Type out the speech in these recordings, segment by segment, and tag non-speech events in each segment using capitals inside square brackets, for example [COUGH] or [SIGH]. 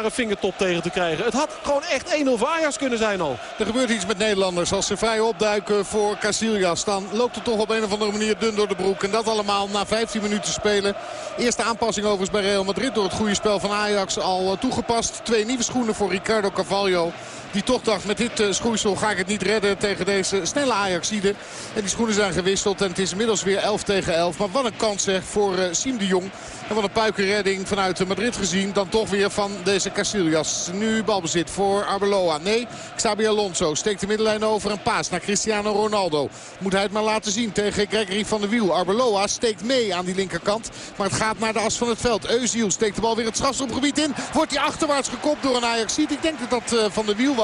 vingertop tegen te krijgen. Het had gewoon echt 1-0 voor Ajax kunnen zijn al. Er gebeurt iets met Nederlanders. Als ze vrij opduiken voor Casillas. Dan loopt het toch op een of andere manier dun door de broek. En dat allemaal na 15 minuten spelen. Eerste aanpassing overigens bij Real Madrid. Door het goede spel van Ajax al toegepast. Twee nieuwe schoenen voor Ricardo Carvalho. Die toch dacht met dit uh, schoeisel ga ik het niet redden tegen deze snelle Ajaxide. En die schoenen zijn gewisseld en het is inmiddels weer 11 tegen 11. Maar wat een kans zeg voor uh, Siem de Jong. En wat een puikenredding vanuit Madrid gezien. Dan toch weer van deze Casillas. Nu balbezit voor Arbeloa. Nee, Xabi Alonso steekt de middenlijn over een paas naar Cristiano Ronaldo. Moet hij het maar laten zien tegen Gregory van der Wiel. Arbeloa steekt mee aan die linkerkant. Maar het gaat naar de as van het veld. Eusiel steekt de bal weer het strafschopgebied in. Wordt hij achterwaarts gekopt door een Ajaxiet. Ik denk dat dat van der Wiel was.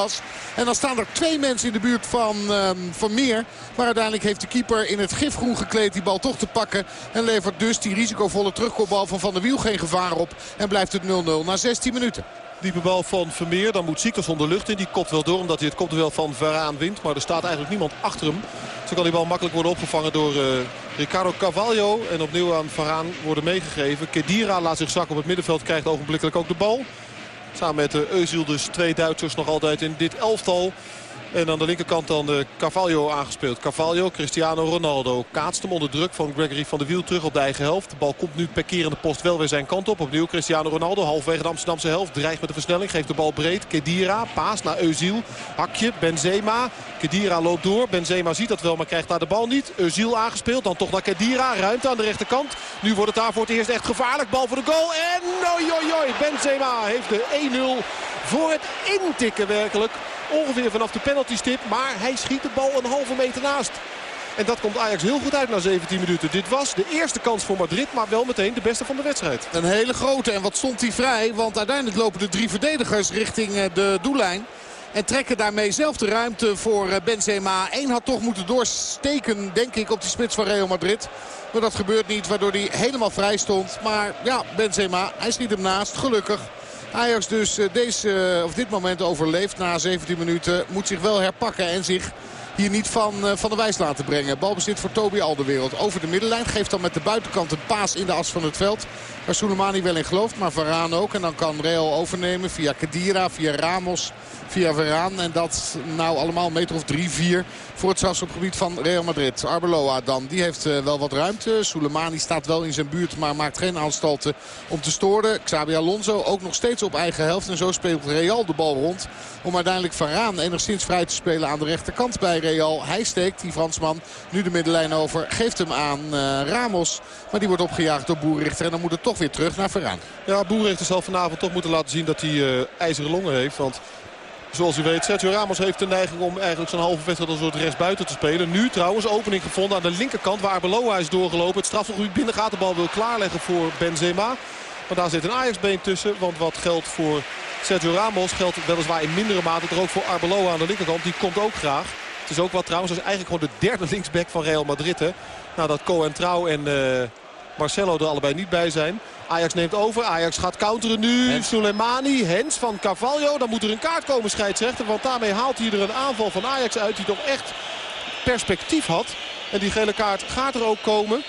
En dan staan er twee mensen in de buurt van, uh, van Meer. Maar uiteindelijk heeft de keeper in het gifgroen gekleed die bal toch te pakken. En levert dus die risicovolle terugkopbal van Van der Wiel geen gevaar op. En blijft het 0-0 na 16 minuten. Diepe bal van Vermeer. Dan moet Ziekers de lucht in. Die kopt wel door omdat hij het kopduel van Varaan wint. Maar er staat eigenlijk niemand achter hem. Zo kan die bal makkelijk worden opgevangen door uh, Ricardo Carvalho. En opnieuw aan Varaan worden meegegeven. Kedira laat zich zakken op het middenveld. Krijgt ogenblikkelijk ook de bal. Samen met Eusiel dus twee Duitsers nog altijd in dit elftal. En aan de linkerkant dan uh, Carvalho aangespeeld. Carvalho, Cristiano Ronaldo kaatst hem onder druk van Gregory van der Wiel terug op de eigen helft. De bal komt nu per keer in de post wel weer zijn kant op. Opnieuw Cristiano Ronaldo, halfwege de Amsterdamse helft. Dreigt met de versnelling, geeft de bal breed. Kedira, paas naar Eusiel. Hakje, Benzema. Kedira loopt door. Benzema ziet dat wel, maar krijgt daar de bal niet. Eusiel aangespeeld, dan toch naar Kedira. Ruimte aan de rechterkant. Nu wordt het daar voor het eerst echt gevaarlijk. Bal voor de goal. En oi. Benzema heeft de 1-0 voor het intikken werkelijk. Ongeveer vanaf de penaltystip. Maar hij schiet de bal een halve meter naast. En dat komt Ajax heel goed uit na 17 minuten. Dit was de eerste kans voor Madrid, maar wel meteen de beste van de wedstrijd. Een hele grote. En wat stond hij vrij? Want uiteindelijk lopen de drie verdedigers richting de doellijn. En trekken daarmee zelf de ruimte voor Benzema. Eén had toch moeten doorsteken, denk ik, op die spits van Real Madrid. Maar dat gebeurt niet, waardoor hij helemaal vrij stond. Maar ja, Benzema, hij schiet hem naast, gelukkig. Ajax dus deze, of dit moment overleeft na 17 minuten. Moet zich wel herpakken en zich hier niet van, van de wijs laten brengen. Balbezit voor Toby Alderwereld over de middenlijn. Geeft dan met de buitenkant een paas in de as van het veld. Waar Soleimani wel in gelooft, maar Varaan ook. En dan kan Real overnemen via Kedira, via Ramos, via Varaan. En dat nou allemaal meter of drie, vier voor het strafschopgebied van Real Madrid. Arbeloa dan, die heeft uh, wel wat ruimte. Soleimani staat wel in zijn buurt, maar maakt geen aanstalten om te storen. Xabi Alonso ook nog steeds op eigen helft. En zo speelt Real de bal rond. Om uiteindelijk Varaan enigszins vrij te spelen aan de rechterkant bij Real. Hij steekt, die Fransman, nu de middenlijn over. Geeft hem aan uh, Ramos. Maar die wordt opgejaagd door Boerrichter. En dan moet het toch weer terug naar Varaan. Ja, Boerrichter zal vanavond toch moeten laten zien dat hij uh, ijzeren longen heeft. Want Zoals u weet, Sergio Ramos heeft de neiging om eigenlijk zijn halve wedstrijd als soort rechtsbuiten te spelen. Nu trouwens opening gevonden aan de linkerkant waar Arbeloa is doorgelopen. Het strafgebied binnen gaat de bal wil klaarleggen voor Benzema. Maar daar zit een Ajax-been tussen. Want wat geldt voor Sergio Ramos geldt weliswaar in mindere mate er ook voor Arbeloa aan de linkerkant. Die komt ook graag. Het is ook wat trouwens. Dat is eigenlijk gewoon de derde [LAUGHS] linksback van Real Madrid. Hè. Nadat Trouw en uh, Marcelo er allebei niet bij zijn. Ajax neemt over. Ajax gaat counteren nu. Hens. Soleimani, Hens van Carvalho. Dan moet er een kaart komen scheidsrechter. Want daarmee haalt hij er een aanval van Ajax uit die toch echt perspectief had. En die gele kaart gaat er ook komen.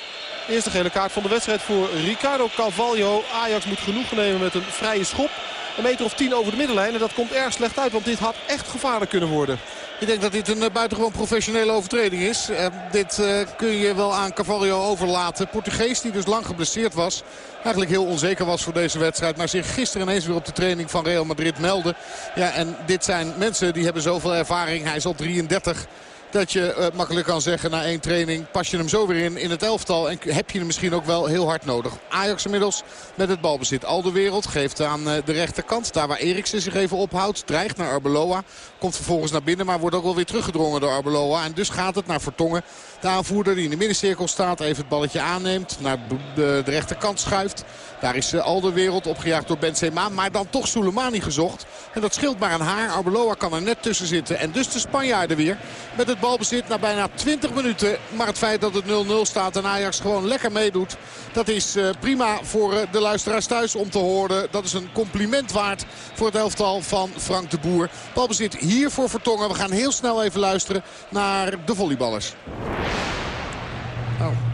Eerste gele kaart van de wedstrijd voor Ricardo Carvalho. Ajax moet genoeg nemen met een vrije schop. Een meter of tien over de middenlijn. En dat komt erg slecht uit. Want dit had echt gevaarlijk kunnen worden. Ik denk dat dit een uh, buitengewoon professionele overtreding is. Dit uh, kun je wel aan Carvalho overlaten. Portugees die dus lang geblesseerd was. Eigenlijk heel onzeker was voor deze wedstrijd. Maar zich gisteren ineens weer op de training van Real Madrid meldde. Ja, en dit zijn mensen die hebben zoveel ervaring. Hij is al 33 dat je uh, makkelijk kan zeggen na één training pas je hem zo weer in in het elftal. En heb je hem misschien ook wel heel hard nodig. Ajax inmiddels met het balbezit. Al de wereld geeft aan uh, de rechterkant. Daar waar Eriksen zich even ophoudt. Dreigt naar Arbeloa. Komt vervolgens naar binnen maar wordt ook wel weer teruggedrongen door Arbeloa. En dus gaat het naar Vertongen. De aanvoerder die in de middencirkel staat. Even het balletje aanneemt. Naar de, rechterkant schuift. Daar is uh, al de wereld opgejaagd door Benzema. Maar dan toch Soleimani gezocht. En dat scheelt maar een haar. Arbeloa kan er net tussen zitten. En dus de Spanjaarden weer. Met het balbezit na bijna 20 minuten. Maar het feit dat het 0-0 staat en Ajax gewoon lekker meedoet. Dat is uh, prima voor uh, de luisteraars thuis om te horen. Dat is een compliment waard voor het elftal van Frank de Boer. Balbezit hier voor Vertongen. We gaan heel snel even luisteren naar de volleyballers. Oh.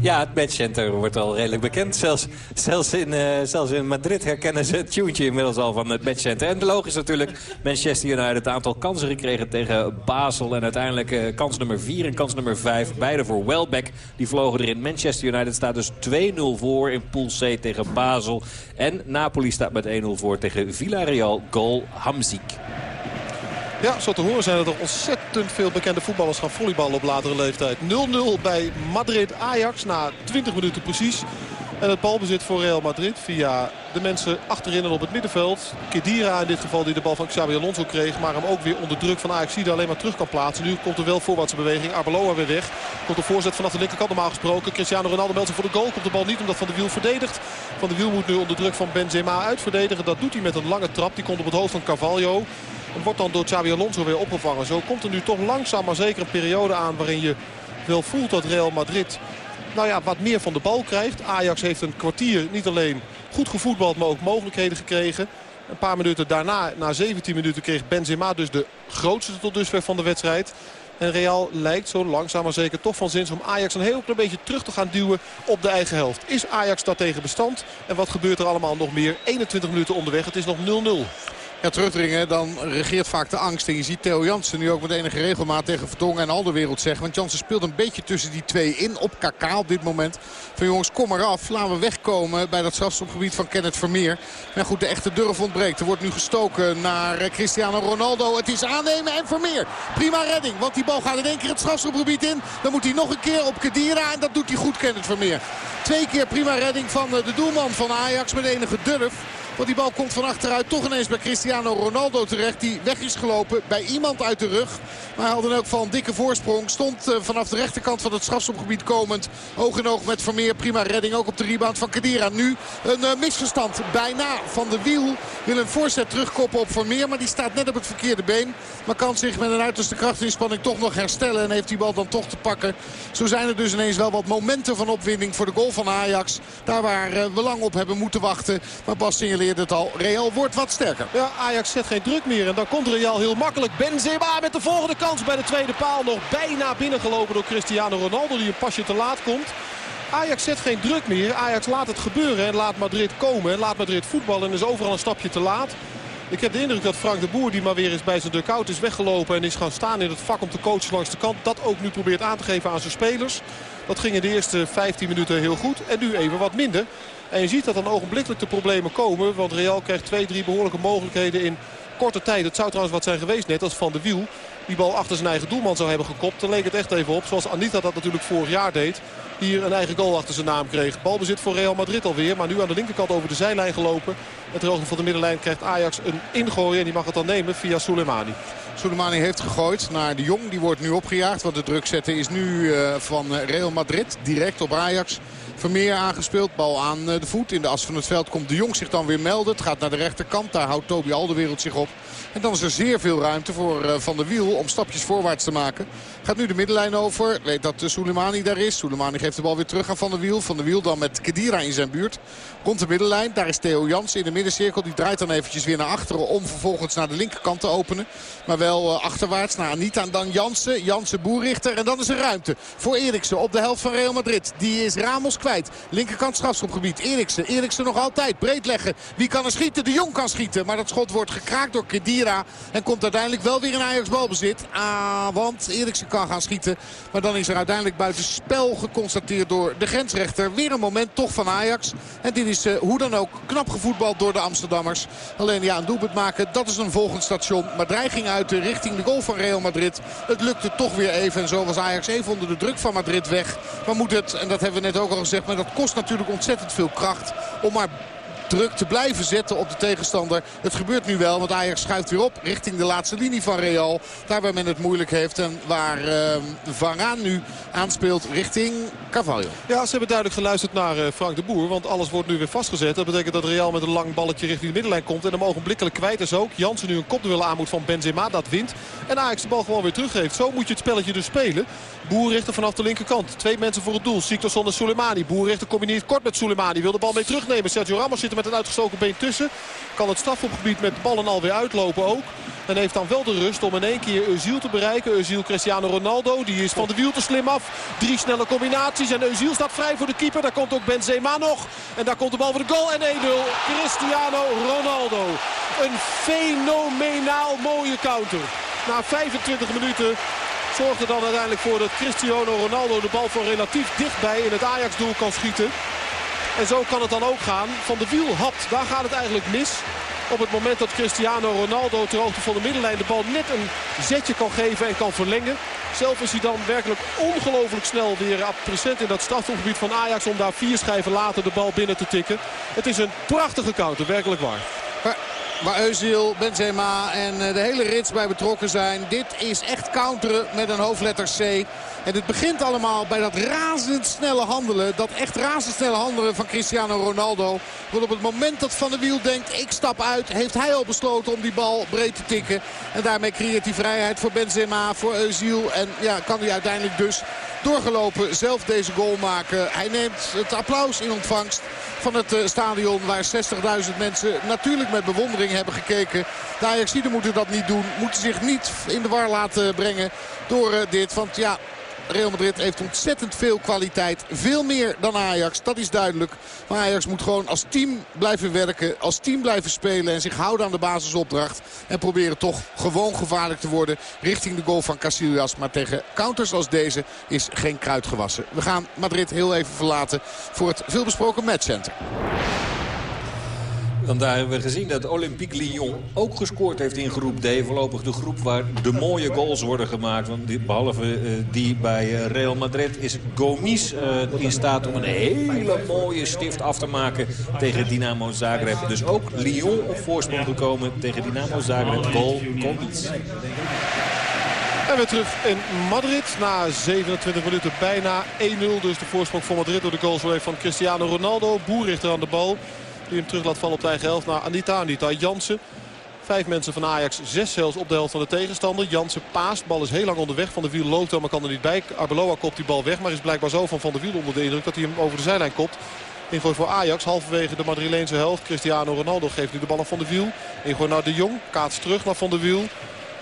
Ja, het matchcenter wordt al redelijk bekend. Zelfs, zelfs, in, uh, zelfs in Madrid herkennen ze het tuentje inmiddels al van het matchcenter. En logisch natuurlijk, Manchester United het aantal kansen gekregen tegen Basel. En uiteindelijk uh, kans nummer 4 en kans nummer 5. Beide voor Welbeck. Die vlogen erin. Manchester United staat dus 2-0 voor in Pool C tegen Basel. En Napoli staat met 1-0 voor tegen Villarreal. Goal Hamzik. Ja, zo te horen zijn er ontzettend veel bekende voetballers gaan volleyballen op latere leeftijd. 0-0 bij Madrid-Ajax na 20 minuten precies. En het balbezit voor Real Madrid via de mensen achterin en op het middenveld. Kedira in dit geval die de bal van Xabi Alonso kreeg. Maar hem ook weer onder druk van Ajax alleen maar terug kan plaatsen. Nu komt er wel voorwaartse beweging. Arbeloa weer weg. Komt de voorzet vanaf de linkerkant normaal gesproken. Cristiano Ronaldo meldt zich voor de goal. Komt de bal niet omdat Van de Wiel verdedigt. Van de Wiel moet nu onder druk van Benzema uitverdedigen. Dat doet hij met een lange trap. Die komt op het hoofd van Carvalho. En wordt dan door Xabi Alonso weer opgevangen. Zo komt er nu toch langzaam maar zeker een periode aan waarin je wel voelt dat Real Madrid nou ja, wat meer van de bal krijgt. Ajax heeft een kwartier niet alleen goed gevoetbald, maar ook mogelijkheden gekregen. Een paar minuten daarna, na 17 minuten, kreeg Benzema dus de grootste tot dusver van de wedstrijd. En Real lijkt zo langzaam maar zeker toch van zins om Ajax een heel klein beetje terug te gaan duwen op de eigen helft. Is Ajax daar tegen bestand? En wat gebeurt er allemaal nog meer? 21 minuten onderweg, het is nog 0-0 ja, terugdringen, dan regeert vaak de angst. En je ziet Theo Jansen nu ook met enige regelmaat tegen Vertongen en Alderwereld zeggen. Want Jansen speelt een beetje tussen die twee in op KK op dit moment. Van jongens, kom maar af. Laten we wegkomen bij dat strafstopgebied van Kenneth Vermeer. Maar goed, de echte durf ontbreekt. Er wordt nu gestoken naar eh, Cristiano Ronaldo. Het is aannemen en Vermeer. Prima redding, want die bal gaat in één keer het strafstopgebied in. Dan moet hij nog een keer op Kedira en dat doet hij goed, Kenneth Vermeer. Twee keer prima redding van eh, de doelman van Ajax met enige durf. Want die bal komt van achteruit toch ineens bij Cristiano Ronaldo terecht. Die weg is gelopen bij iemand uit de rug. Maar hij had dan ook van een dikke voorsprong. Stond eh, vanaf de rechterkant van het strafschopgebied komend. Oog in oog met Vermeer. Prima redding ook op de rebound van Kadira. Nu een uh, misverstand. Bijna van de wiel. Wil een voorzet terugkoppen op Vermeer. Maar die staat net op het verkeerde been. Maar kan zich met een uiterste krachtinspanning toch nog herstellen. En heeft die bal dan toch te pakken. Zo zijn er dus ineens wel wat momenten van opwinding voor de goal van Ajax. Daar waar uh, we lang op hebben moeten wachten. Maar Bas signaleert het al. Real wordt wat sterker. Ja, Ajax zet geen druk meer. En dan komt Real heel makkelijk. Benzema met de volgende kans bij de tweede paal. Nog bijna binnengelopen door Cristiano Ronaldo. Die een pasje te laat komt. Ajax zet geen druk meer. Ajax laat het gebeuren en laat Madrid komen. En laat Madrid voetballen en is overal een stapje te laat. Ik heb de indruk dat Frank de Boer, die maar weer eens bij zijn dugout is weggelopen... en is gaan staan in het vak om te coachen langs de kant... dat ook nu probeert aan te geven aan zijn spelers. Dat ging in de eerste 15 minuten heel goed en nu even wat minder. En je ziet dat dan ogenblikkelijk de problemen komen. Want Real krijgt twee, drie behoorlijke mogelijkheden in korte tijd. Het zou trouwens wat zijn geweest net als Van de Wiel. Die bal achter zijn eigen doelman zou hebben gekopt. Dan leek het echt even op. Zoals Anita dat natuurlijk vorig jaar deed. Hier een eigen goal achter zijn naam kreeg. Balbezit voor Real Madrid alweer. Maar nu aan de linkerkant over de zijlijn gelopen. En ter van de middenlijn krijgt Ajax een ingooi. En die mag het dan nemen via Soleimani. Soleimani heeft gegooid naar de Jong. Die wordt nu opgejaagd. Want de druk zetten is nu eh, van Real Madrid. Direct op Ajax. Vermeer aangespeeld. Bal aan eh, de voet. In de as van het veld komt de Jong zich dan weer melden. Het gaat naar de rechterkant. Daar houdt Toby Alderwereld zich op. En dan is er zeer veel ruimte voor eh, Van der Wiel om stapjes voorwaarts te maken. Gaat nu de middenlijn over. Weet dat uh, Soleimani daar is. Soleimani geeft de bal weer terug aan Van der Wiel. Van der Wiel dan met Kedira in zijn buurt. Komt de middenlijn. Daar is Theo Jans in de middencirkel. Die draait dan eventjes weer naar achteren om vervolgens naar de linkerkant te openen. Maar wel achterwaarts naar Anita en dan Jansen. Jansen boerrichter. En dan is er ruimte voor Eriksen op de helft van Real Madrid. Die is Ramos kwijt. Linkerkant strafschopgebied. Eriksen. Eriksen nog altijd. Breed leggen. Wie kan er schieten? De Jong kan schieten. Maar dat schot wordt gekraakt door Kedira. En komt uiteindelijk wel weer in Ajax balbezit. Ah, want Eriksen kan gaan schieten. Maar dan is er uiteindelijk buiten spel geconstateerd door de grensrechter. Weer een moment toch van Ajax. En dit is uh, hoe dan ook knap gevoetbald door de Amsterdammers. Alleen ja, een doelpunt maken, dat is een volgend station. Maar dreiging uit richting de goal van Real Madrid. Het lukte toch weer even. En zo was Ajax even onder de druk van Madrid weg. Maar moet het, en dat hebben we net ook al gezegd maar dat kost natuurlijk ontzettend veel kracht om maar druk te blijven zetten op de tegenstander. Het gebeurt nu wel, want Ajax schuift weer op richting de laatste linie van Real. Daar waar men het moeilijk heeft en waar uh, Varaan nu aanspeelt richting Carvalho. Ja, ze hebben duidelijk geluisterd naar uh, Frank de Boer, want alles wordt nu weer vastgezet. Dat betekent dat Real met een lang balletje richting de middenlijn komt en hem ogenblikkelijk kwijt is ook. Jansen nu een kopduel aan moet van Benzema, dat wint. En Ajax de bal gewoon weer teruggeeft. Zo moet je het spelletje dus spelen. Boer richten vanaf de linkerkant. Twee mensen voor het doel. Siktorsson en Soleimani. Boer richten combineert kort met Soleimani. Wil de bal mee terugnemen. Sergio Ramos zit met een uitgestoken been tussen. Kan het strafopgebied met ballen alweer uitlopen ook. En heeft dan wel de rust om in één keer Eusiel te bereiken. Eusiel Cristiano Ronaldo. Die is van de wiel te slim af. Drie snelle combinaties. En Eusiel staat vrij voor de keeper. Daar komt ook Benzema nog. En daar komt de bal voor de goal. En 1-0. Cristiano Ronaldo. Een fenomenaal mooie counter. Na 25 minuten zorgt er dan uiteindelijk voor dat Cristiano Ronaldo de bal van relatief dichtbij in het Ajax-doel kan schieten. En zo kan het dan ook gaan. Van de wiel had, daar gaat het eigenlijk mis. Op het moment dat Cristiano Ronaldo ter hoogte van de middenlijn de bal net een zetje kan geven en kan verlengen. Zelf is hij dan werkelijk ongelooflijk snel weer present in dat strafgebied van Ajax om daar vier schijven later de bal binnen te tikken. Het is een prachtige counter, werkelijk waar. Waar Özil, Benzema en eh, de hele rits bij betrokken zijn. Dit is echt counteren met een hoofdletter C. En het begint allemaal bij dat razendsnelle handelen. Dat echt razendsnelle handelen van Cristiano Ronaldo. Want op het moment dat Van der Wiel denkt ik stap uit. Heeft hij al besloten om die bal breed te tikken. En daarmee creëert hij vrijheid voor Benzema, voor Özil. En ja, kan hij uiteindelijk dus doorgelopen zelf deze goal maken. Hij neemt het applaus in ontvangst van het eh, stadion waar 60.000 mensen natuurlijk met bewondering hebben gekeken. De Ajaxiden moeten dat niet doen. Moeten zich niet in de war laten brengen door eh, dit. Want ja, Real Madrid heeft ontzettend veel kwaliteit. Veel meer dan Ajax, dat is duidelijk. Maar Ajax moet gewoon als team blijven werken. Als team blijven spelen en zich houden aan de basisopdracht. En proberen toch gewoon gevaarlijk te worden richting de goal van Casillas. Maar tegen counters als deze is geen kruid gewassen. We gaan Madrid heel even verlaten voor het veelbesproken matchcenter. Want daar hebben we gezien dat Olympique Lyon ook gescoord heeft in groep D. Voorlopig de groep waar de mooie goals worden gemaakt. Want behalve uh, die bij uh, Real Madrid is Gomis uh, in staat om een hele mooie stift af te maken tegen Dynamo Zagreb. Dus ook Lyon op voorsprong gekomen tegen Dynamo Zagreb. Goal Gomis. En weer terug in Madrid. Na 27 minuten bijna 1-0. Dus de voorsprong voor Madrid door de goals van Cristiano Ronaldo. Boer aan de bal. Die hem terug laat vallen op de eigen helft naar Anita. Anita Jansen. Vijf mensen van Ajax, zes zelfs op de helft van de tegenstander. Jansen paast, bal is heel lang onderweg. Van de Wiel loopt hem, maar kan er niet bij. Arbeloa kopt die bal weg, maar is blijkbaar zo van Van de Wiel onder de indruk... dat hij hem over de zijlijn kopt. Ingooi voor Ajax, halverwege de Madrileense helft. Cristiano Ronaldo geeft nu de bal aan Van de Wiel. Ingooi naar De Jong, kaats terug naar Van de Wiel.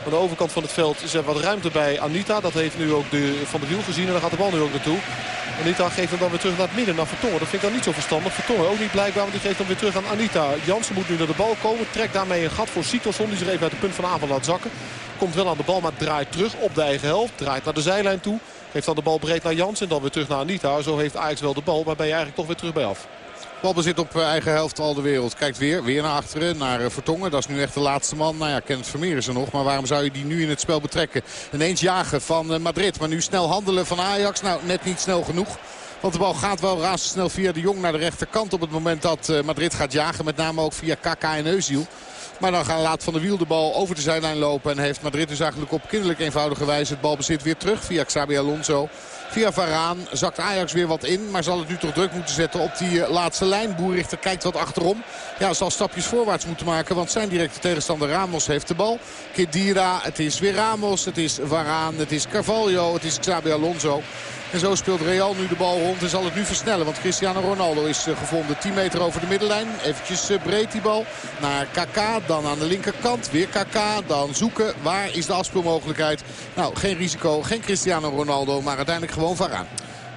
Aan de overkant van het veld is er wat ruimte bij Anita. Dat heeft nu ook de, Van de Wiel gezien en daar gaat de bal nu ook naartoe. Anita geeft hem dan weer terug naar het midden, naar Vertongen. Dat vind ik dan niet zo verstandig. Vertongen ook niet blijkbaar, want die geeft hem weer terug aan Anita. Jansen moet nu naar de bal komen. Trekt daarmee een gat voor Sitoson, die zich even uit de punt van aanval laat zakken. Komt wel aan de bal, maar draait terug op de eigen helft. Draait naar de zijlijn toe. Geeft dan de bal breed naar Jansen en dan weer terug naar Anita. Zo heeft Ajax wel de bal, maar ben je eigenlijk toch weer terug bij af. Balbezit op eh, eigen helft al de wereld. Kijkt weer, weer naar achteren, naar eh, Vertongen. Dat is nu echt de laatste man. Nou ja, Kenneth Vermeer is er nog. Maar waarom zou je die nu in het spel betrekken? Ineens jagen van eh, Madrid. Maar nu snel handelen van Ajax. Nou, net niet snel genoeg. Want de bal gaat wel razendsnel via de Jong naar de rechterkant op het moment dat Madrid gaat jagen. Met name ook via Kaka en Eusiel. Maar dan gaan laat Van de Wiel de bal over de zijlijn lopen. En heeft Madrid dus eigenlijk op kinderlijk eenvoudige wijze het balbezit weer terug via Xabi Alonso. Via Varaan zakt Ajax weer wat in. Maar zal het nu toch druk moeten zetten op die eh, laatste lijn. Boerichter kijkt wat achterom. Ja, zal stapjes voorwaarts moeten maken. Want zijn directe tegenstander Ramos heeft de bal. Kedira, het is weer Ramos. Het is Varaan, het is Carvalho, het is Xabi Alonso. En zo speelt Real nu de bal rond en zal het nu versnellen. Want Cristiano Ronaldo is eh, gevonden 10 meter over de middenlijn. Eventjes eh, breed die bal naar KK. Dan aan de linkerkant weer KK. Dan zoeken. Waar is de afspeelmogelijkheid? Nou, geen risico. Geen Cristiano Ronaldo. Maar uiteindelijk gewoon vooraan.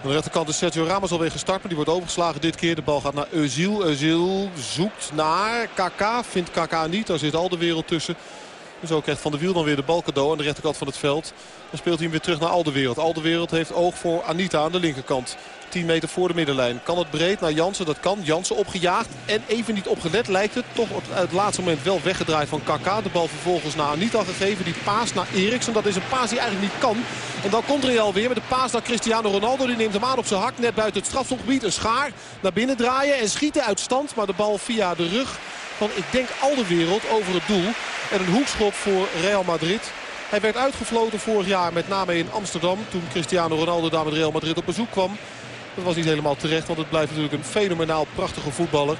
Aan de rechterkant is Sergio Ramos alweer gestart. Maar die wordt overgeslagen dit keer. De bal gaat naar Özil. Özil zoekt naar KK. Vindt KK niet. Daar zit al de wereld tussen. Ook krijgt Van de Wiel dan weer de bal cadeau aan de rechterkant van het veld. Dan speelt hij hem weer terug naar Alderwereld. Alderwereld heeft oog voor Anita aan de linkerkant. 10 meter voor de middenlijn. Kan het breed naar Jansen? Dat kan. Jansen opgejaagd en even niet opgelet lijkt het. Toch op het laatste moment wel weggedraaid van Kaka. De bal vervolgens naar Anita gegeven. Die paas naar Eriksen. Dat is een paas die eigenlijk niet kan. En dan komt Real weer met de paas naar Cristiano Ronaldo. Die neemt hem aan op zijn hak. Net buiten het strafstopgebied. Een schaar naar binnen draaien en schieten uit stand. Maar de bal via de rug van ik denk al de wereld over het doel. En een hoekschop voor Real Madrid. Hij werd uitgefloten vorig jaar met name in Amsterdam. Toen Cristiano Ronaldo daar met Real Madrid op bezoek kwam. Dat was niet helemaal terecht, want het blijft natuurlijk een fenomenaal prachtige voetballer.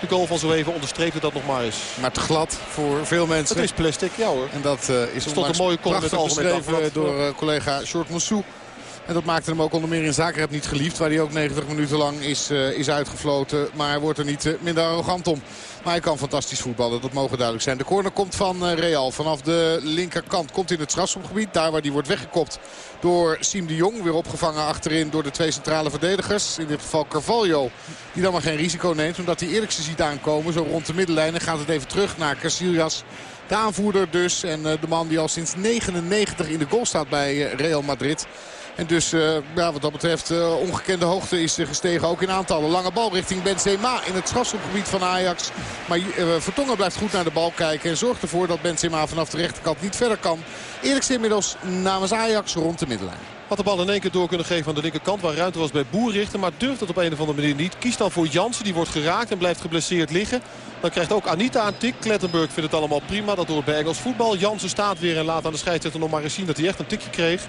De goal van zo even onderstreepte dat nog maar eens. Maar te glad voor veel mensen. Het is plastic, ja hoor. En dat uh, is stond een mooie comment met beschreven door uh, collega Short Moussou. En dat maakte hem ook onder meer in Zagreb niet geliefd. Waar hij ook 90 minuten lang is, uh, is uitgefloten. Maar hij wordt er niet minder arrogant om. Maar hij kan fantastisch voetballen, dat mogen duidelijk zijn. De corner komt van uh, Real. Vanaf de linkerkant komt in het strafschopgebied. Daar waar die wordt weggekopt door Siem de Jong. Weer opgevangen achterin door de twee centrale verdedigers. In dit geval Carvalho. Die dan maar geen risico neemt. Omdat hij Eriksen ziet aankomen. Zo rond de middenlijn. En gaat het even terug naar Casillas. De aanvoerder dus. En de man die al sinds 99 in de goal staat bij Real Madrid. En dus uh, ja, wat dat betreft ongekende hoogte is gestegen. Ook in aantallen. Lange bal richting Benzema in het strafschopgebied van Ajax. Maar uh, Vertongen blijft goed naar de bal kijken. En zorgt ervoor dat Benzema vanaf de rechterkant niet verder kan. Eerlijkste inmiddels namens Ajax rond de middenlijn. Had de bal in één keer door kunnen geven aan de linkerkant. Waar ruimte was bij Boerrichter. Maar durft het op een of andere manier niet. Kiest dan voor Jansen. Die wordt geraakt en blijft geblesseerd liggen. Dan krijgt ook Anita een tik. Klettenburg vindt het allemaal prima. Dat hoort bij Engels voetbal. Jansen staat weer en laat aan de scheidsrechter nog maar eens zien dat hij echt een tikje kreeg.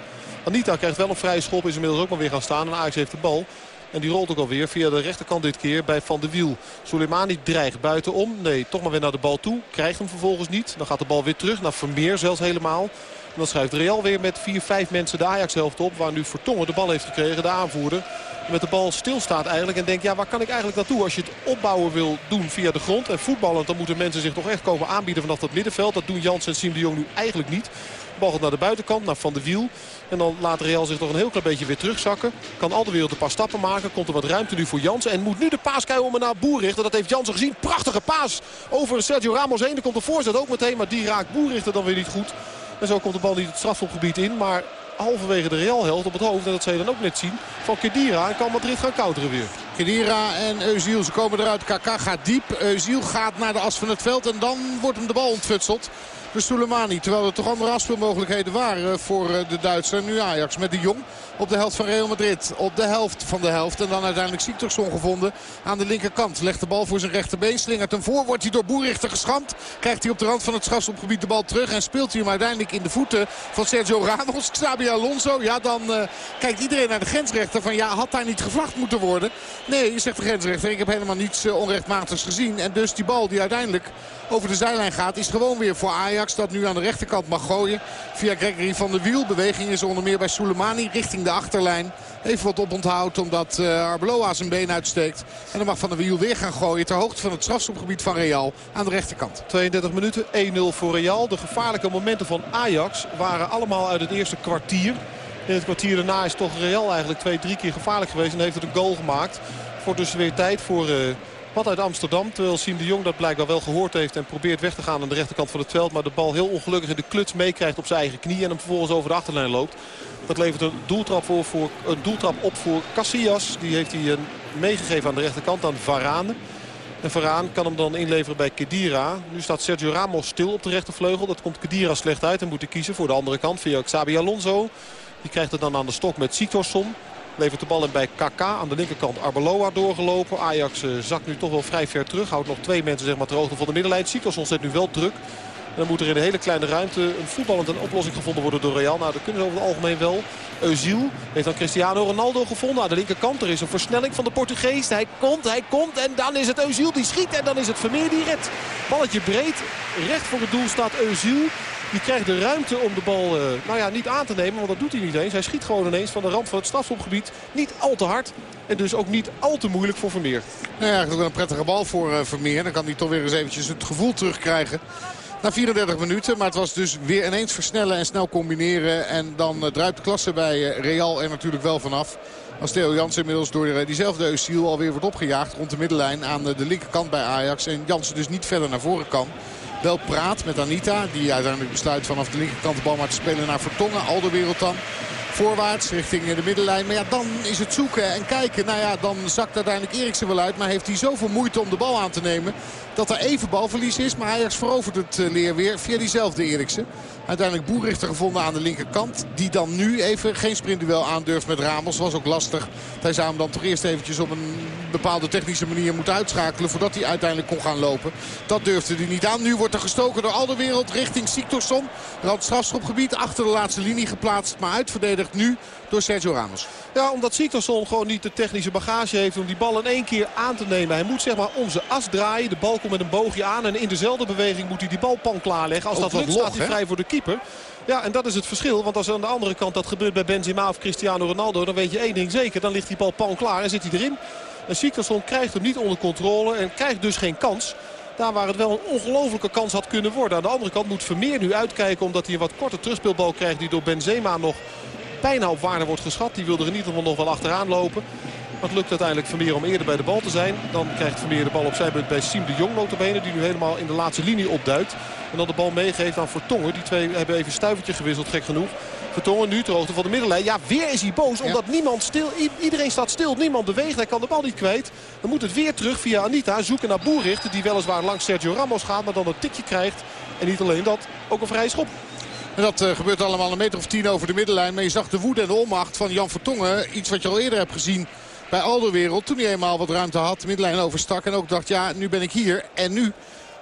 Anita krijgt wel een vrije schop. Is inmiddels ook maar weer gaan staan. En Ajax heeft de bal. En die rolt ook alweer via de rechterkant dit keer bij Van de Wiel. Soleimani dreigt buitenom. Nee, toch maar weer naar de bal toe. Krijgt hem vervolgens niet. Dan gaat de bal weer terug naar Vermeer zelfs helemaal. En dan schuift Real weer met 4-5 mensen de Ajax-helft op. Waar nu Vertongen de bal heeft gekregen, de aanvoerder. Met de bal stilstaat eigenlijk en denkt, ja waar kan ik eigenlijk naartoe? Als je het opbouwen wil doen via de grond en voetballend... dan moeten mensen zich toch echt komen aanbieden vanaf dat middenveld. Dat doen Jans en Siem de Jong nu eigenlijk niet. De bal gaat naar de buitenkant, naar Van de Wiel. En dan laat Real zich toch een heel klein beetje weer terugzakken. Kan al de wereld een paar stappen maken. Komt er wat ruimte nu voor Jansen. En moet nu de paas komen naar Boerrichter. Dat heeft Jansen gezien. Prachtige paas over Sergio Ramos heen. Er komt de voorzet ook meteen. Maar die raakt Boerrichter dan weer niet goed. En zo komt de bal niet het strafschopgebied in. Maar halverwege de Real-held op het hoofd. En dat zou je dan ook net zien. Van Kedira. En kan Madrid gaan counteren weer. Kedira en Eusiel, ze komen eruit. Kaka gaat diep. Eusiel gaat naar de as van het veld. En dan wordt hem de bal ontfutseld de Soleimani. Terwijl er toch andere afspeelmogelijkheden waren voor eh, de Duitser. Nu Ajax met de Jong op de helft van Real Madrid. Op de helft van de helft. En dan uiteindelijk Siktorsson gevonden aan de linkerkant. Legt de bal voor zijn rechterbeen. Slingert hem voor. Wordt hij door Boerichter geschampt. Krijgt hij op de rand van het strafschopgebied de bal terug. En speelt hij hem uiteindelijk in de voeten van Sergio Ramos. Xabi Alonso. Ja, dan uh, kijkt iedereen naar de grensrechter. Van ja, had daar niet gevlacht moeten worden? Nee, zegt de grensrechter. Ik heb helemaal niets uh, onrechtmatigs gezien. En dus die bal die uiteindelijk over de zijlijn gaat. Is gewoon weer voor Ajax dat nu aan de rechterkant mag gooien. Via Gregory van der Wiel. Beweging is onder meer bij Soleimani richting de achterlijn. Even wat oponthoud omdat uh, Arbeloa zijn been uitsteekt. En dan mag Van der Wiel weer gaan gooien ter hoogte van het strafschopgebied van Real aan de rechterkant. 32 minuten, 1-0 voor Real. De gevaarlijke momenten van Ajax waren allemaal uit het eerste kwartier. In het kwartier daarna is toch Real eigenlijk twee, drie keer gevaarlijk geweest. En heeft het een goal gemaakt. Voor dus weer tijd voor... Uh, wat uit Amsterdam. Terwijl Siem de Jong dat blijkbaar wel gehoord heeft. En probeert weg te gaan aan de rechterkant van het veld. Maar de bal heel ongelukkig in de kluts meekrijgt op zijn eigen knie. En hem vervolgens over de achterlijn loopt. Dat levert een doeltrap, voor, voor, een doeltrap op voor Casillas. Die heeft hij meegegeven aan de rechterkant aan Varane. En Varaan kan hem dan inleveren bij Kedira. Nu staat Sergio Ramos stil op de rechtervleugel. Dat komt Kedira slecht uit en moet hij kiezen voor de andere kant via Xabi Alonso. Die krijgt het dan aan de stok met Siktorsson. Levert de bal in bij KK. Aan de linkerkant Arbeloa doorgelopen. Ajax uh, zakt nu toch wel vrij ver terug. Houdt nog twee mensen zeg maar, ter van de middenlijn. Siktorsson zet nu wel druk. Dan moet er in een hele kleine ruimte een voetballend een oplossing gevonden worden door Real. Nou, dat kunnen ze over het algemeen wel. Eusiel heeft dan Cristiano Ronaldo gevonden. Aan de linkerkant er is een versnelling van de Portugees. Hij komt, hij komt en dan is het Eusiel die schiet. En dan is het Vermeer die redt. Balletje breed. Recht voor het doel staat Eusiel. Die krijgt de ruimte om de bal uh, nou ja, niet aan te nemen. Want dat doet hij niet eens. Hij schiet gewoon ineens van de rand van het strafschopgebied. Niet al te hard. En dus ook niet al te moeilijk voor Vermeer. Nou ja, eigenlijk een prettige bal voor uh, Vermeer. Dan kan hij toch weer eens eventjes het gevoel terugkrijgen. Na 34 minuten, maar het was dus weer ineens versnellen en snel combineren. En dan uh, druipt de klasse bij Real er natuurlijk wel vanaf. Als Theo Jansen inmiddels door diezelfde Eusiel alweer wordt opgejaagd rond de middenlijn aan de linkerkant bij Ajax. En Jansen dus niet verder naar voren kan. Wel praat met Anita, die uiteindelijk besluit vanaf de linkerkant de bal maar te spelen naar Vertongen. Alderwereld dan voorwaarts richting de middenlijn. Maar ja, dan is het zoeken en kijken. Nou ja, dan zakt uiteindelijk Eriksen wel uit. Maar heeft hij zoveel moeite om de bal aan te nemen dat er even balverlies is. Maar Ajax verovert het leer weer via diezelfde Eriksen. Uiteindelijk Boerichter gevonden aan de linkerkant. Die dan nu even geen sprintduel aandurft met Ramos. Was ook lastig. Hij zou hem dan toch eerst eventjes op een bepaalde technische manier moeten uitschakelen. Voordat hij uiteindelijk kon gaan lopen. Dat durfde hij niet aan. Nu wordt er gestoken door al de wereld richting Siktorsson. Rand strafschopgebied achter de laatste linie geplaatst. Maar uitverdedigen verdedigd nu door Sergio Ramos. Ja, omdat Siktorsson gewoon niet de technische bagage heeft om die bal in één keer aan te nemen. Hij moet zeg maar om zijn as draaien. De bal komt met een boogje aan. En in dezelfde beweging moet hij die balpan klaarleggen. Als Ook dat lukt log, staat hij hè? vrij voor de keeper. Ja, en dat is het verschil. Want als aan de andere kant dat gebeurt bij Benzema of Cristiano Ronaldo... dan weet je één ding zeker. Dan ligt die bal pan klaar en zit hij erin. En Siktorsson krijgt hem niet onder controle en krijgt dus geen kans. Daar waar het wel een ongelofelijke kans had kunnen worden. Aan de andere kant moet Vermeer nu uitkijken omdat hij een wat korte terugspeelbal krijgt... die door Benzema nog bijna op waarde wordt geschat. Die wil er in ieder geval nog wel achteraan lopen. Maar het lukt uiteindelijk Vermeer om eerder bij de bal te zijn. Dan krijgt Vermeer de bal op zijn beurt bij Siem de Jong notabene. Die nu helemaal in de laatste linie opduikt. En dan de bal meegeeft aan Vertongen. Die twee hebben even stuivertje gewisseld, gek genoeg. Vertongen nu ter hoogte van de middenlijn. Ja, weer is hij boos. Omdat niemand stil... Iedereen staat stil. Niemand beweegt. Hij kan de bal niet kwijt. Dan moet het weer terug via Anita. Zoeken naar Boerrichter. Die weliswaar langs Sergio Ramos gaat. Maar dan een tikje krijgt. En niet alleen dat. Ook een vrije schop. En dat eh, gebeurt allemaal een meter of tien over de middenlijn. Maar je zag de woede en de onmacht van Jan Vertongen. Iets wat je al eerder hebt gezien bij Alderwereld. Toen hij eenmaal wat ruimte had. De middenlijn overstak. En ook dacht, ja, nu ben ik hier. En nu...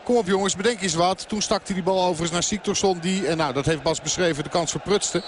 Kom op jongens, bedenk eens wat. Toen stak hij die bal overigens naar Siktorsson. Die, en nou dat heeft Bas beschreven, de kans verprutste.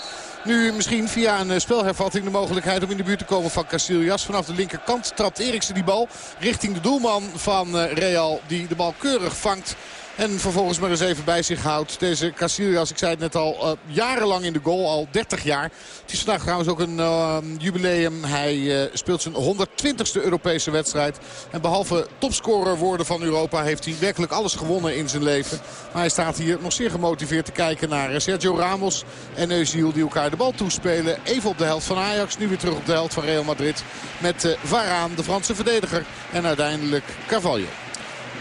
Nu misschien via een eh, spelhervatting de mogelijkheid om in de buurt te komen van Casillas. Vanaf de linkerkant trapt Eriksen die bal richting de doelman van eh, Real. Die de bal keurig vangt. En vervolgens maar eens even bij zich houdt. Deze Casillas, ik zei het net al, eh, jarenlang in de goal. Al 30 jaar. Het is vandaag trouwens ook een eh, jubileum. Hij eh, speelt zijn 120ste Europese wedstrijd. En behalve topscorer worden van Europa heeft hij werkelijk alles gewonnen in zijn leven. Maar hij staat hier nog zeer gemotiveerd te kijken naar eh, Sergio Ramos en Özil die elkaar de bal toespelen. Even op de helft van Ajax, nu weer terug op de helft van Real Madrid. Met Varaan, de Franse verdediger. En uiteindelijk Carvalho.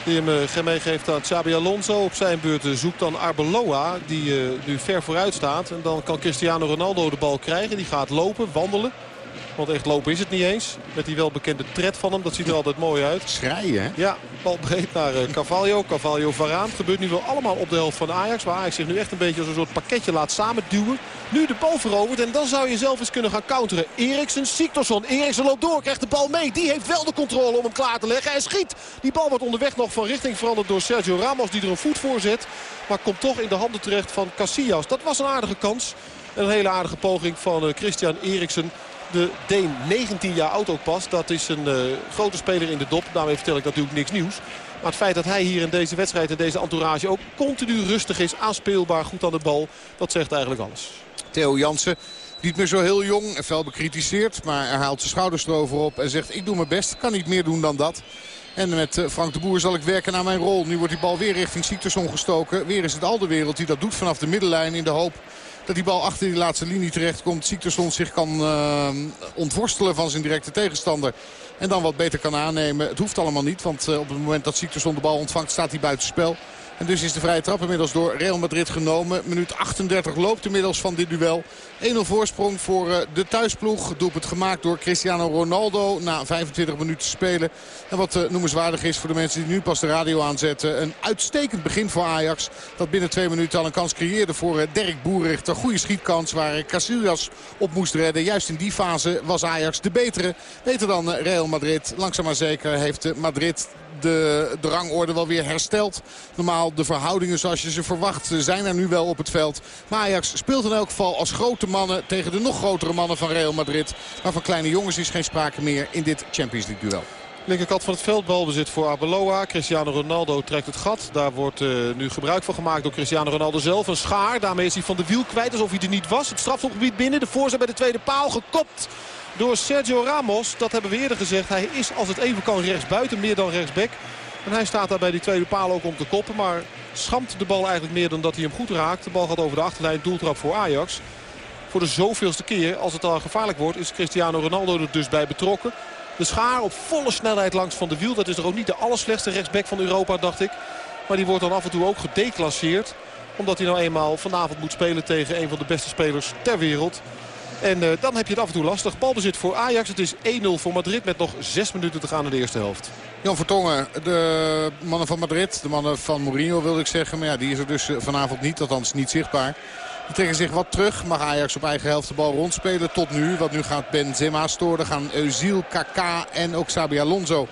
Die hem eh, meegeeft aan Xabi Alonso. Op zijn beurt eh, zoekt dan Arbeloa. Die eh, nu ver vooruit staat. En dan kan Cristiano Ronaldo de bal krijgen. Die gaat lopen, wandelen. Want echt lopen is het niet eens. Met die welbekende tred van hem. Dat ziet er altijd mooi uit. Schrijden, hè? Ja, bal breed naar eh, Carvalho. Carvalho Varaan. Het gebeurt nu wel allemaal op de helft van Ajax. Waar Ajax zich nu echt een beetje als een soort pakketje laat samenduwen. Nu de bal veroverd. En dan zou je zelf eens kunnen gaan counteren. Eriksen, Siktorsson. Eriksen loopt door. Krijgt de bal mee. Die heeft wel de controle om hem klaar te leggen. Hij schiet. Die bal wordt onderweg nog van richting veranderd door Sergio Ramos. Die er een voet voor zet. Maar komt toch in de handen terecht van Casillas. Dat was een aardige kans. Een hele aardige poging van eh, Christian Eriksen. De Deen, 19 jaar oud ook pas. Dat is een eh, grote speler in de dop. Daarmee vertel ik natuurlijk niks nieuws. Maar het feit dat hij hier in deze wedstrijd en deze entourage ook continu rustig is, aanspeelbaar, goed aan de bal. Dat zegt eigenlijk alles. Theo Jansen. Niet meer zo heel jong fel bekritiseerd. Maar hij haalt zijn schouders erover op en zegt ik doe mijn best. Kan niet meer doen dan dat. En met eh, Frank de Boer zal ik werken naar mijn rol. Nu wordt die bal weer richting Siktersson gestoken. Weer is het al de wereld die dat doet vanaf de middenlijn in de hoop dat die bal achter die laatste linie terechtkomt. Siktersson zich kan uh, ontworstelen van zijn directe tegenstander. En dan wat beter kan aannemen. Het hoeft allemaal niet, want uh, op het moment dat Siktersson de bal ontvangt staat hij buitenspel. En dus is de vrije trap inmiddels door Real Madrid genomen. Minuut 38 loopt inmiddels van dit duel. 1-0 voorsprong voor uh, de thuisploeg. Doelpunt gemaakt door Cristiano Ronaldo na 25 minuten spelen. En wat uh, noemenswaardig is voor de mensen die nu pas de radio aanzetten. Een uitstekend begin voor Ajax. Dat binnen twee minuten al een kans creëerde voor uh, Dirk Boerichter. Goede schietkans waar Casillas op moest redden. Juist in die fase was Ajax de betere. Beter dan Real Madrid. Langzaam maar zeker heeft Madrid de, de rangorde wel weer hersteld. Normaal de verhoudingen zoals je ze verwacht zijn er nu wel op het veld. Ajax speelt in elk geval als grote mannen tegen de nog grotere mannen van Real Madrid. Maar van kleine jongens is geen sprake meer in dit Champions League duel. Linkerkant van het veld, balbezit voor Arbeloa. Cristiano Ronaldo trekt het gat. Daar wordt uh, nu gebruik van gemaakt door Cristiano Ronaldo zelf. Een schaar, daarmee is hij van de wiel kwijt alsof hij er niet was. Het strafschopgebied binnen, de voorzet bij de tweede paal, gekopt door Sergio Ramos. Dat hebben we eerder gezegd. Hij is als het even kan rechtsbuiten, meer dan rechtsback. En hij staat daar bij die tweede paal ook om te koppen. Maar schamt de bal eigenlijk meer dan dat hij hem goed raakt. De bal gaat over de achterlijn, doeltrap voor Ajax. Voor de zoveelste keer, als het al gevaarlijk wordt, is Cristiano Ronaldo er dus bij betrokken. De schaar op volle snelheid langs Van de Wiel. Dat is er ook niet de allerslechtste rechtsback van Europa, dacht ik. Maar die wordt dan af en toe ook gedeclasseerd. Omdat hij nou eenmaal vanavond moet spelen tegen een van de beste spelers ter wereld. En uh, dan heb je het af en toe lastig. Balbezit voor Ajax. Het is 1-0 voor Madrid met nog 6 minuten te gaan in de eerste helft. Jan Vertongen, de mannen van Madrid, de mannen van Mourinho wilde ik zeggen. Maar ja, die is er dus vanavond niet, althans niet zichtbaar. Die trekken zich wat terug. Mag Ajax op eigen helft de bal rondspelen tot nu. Want nu gaat Benzema storen. gaan Özil, Kaká en ook Xabi Alonso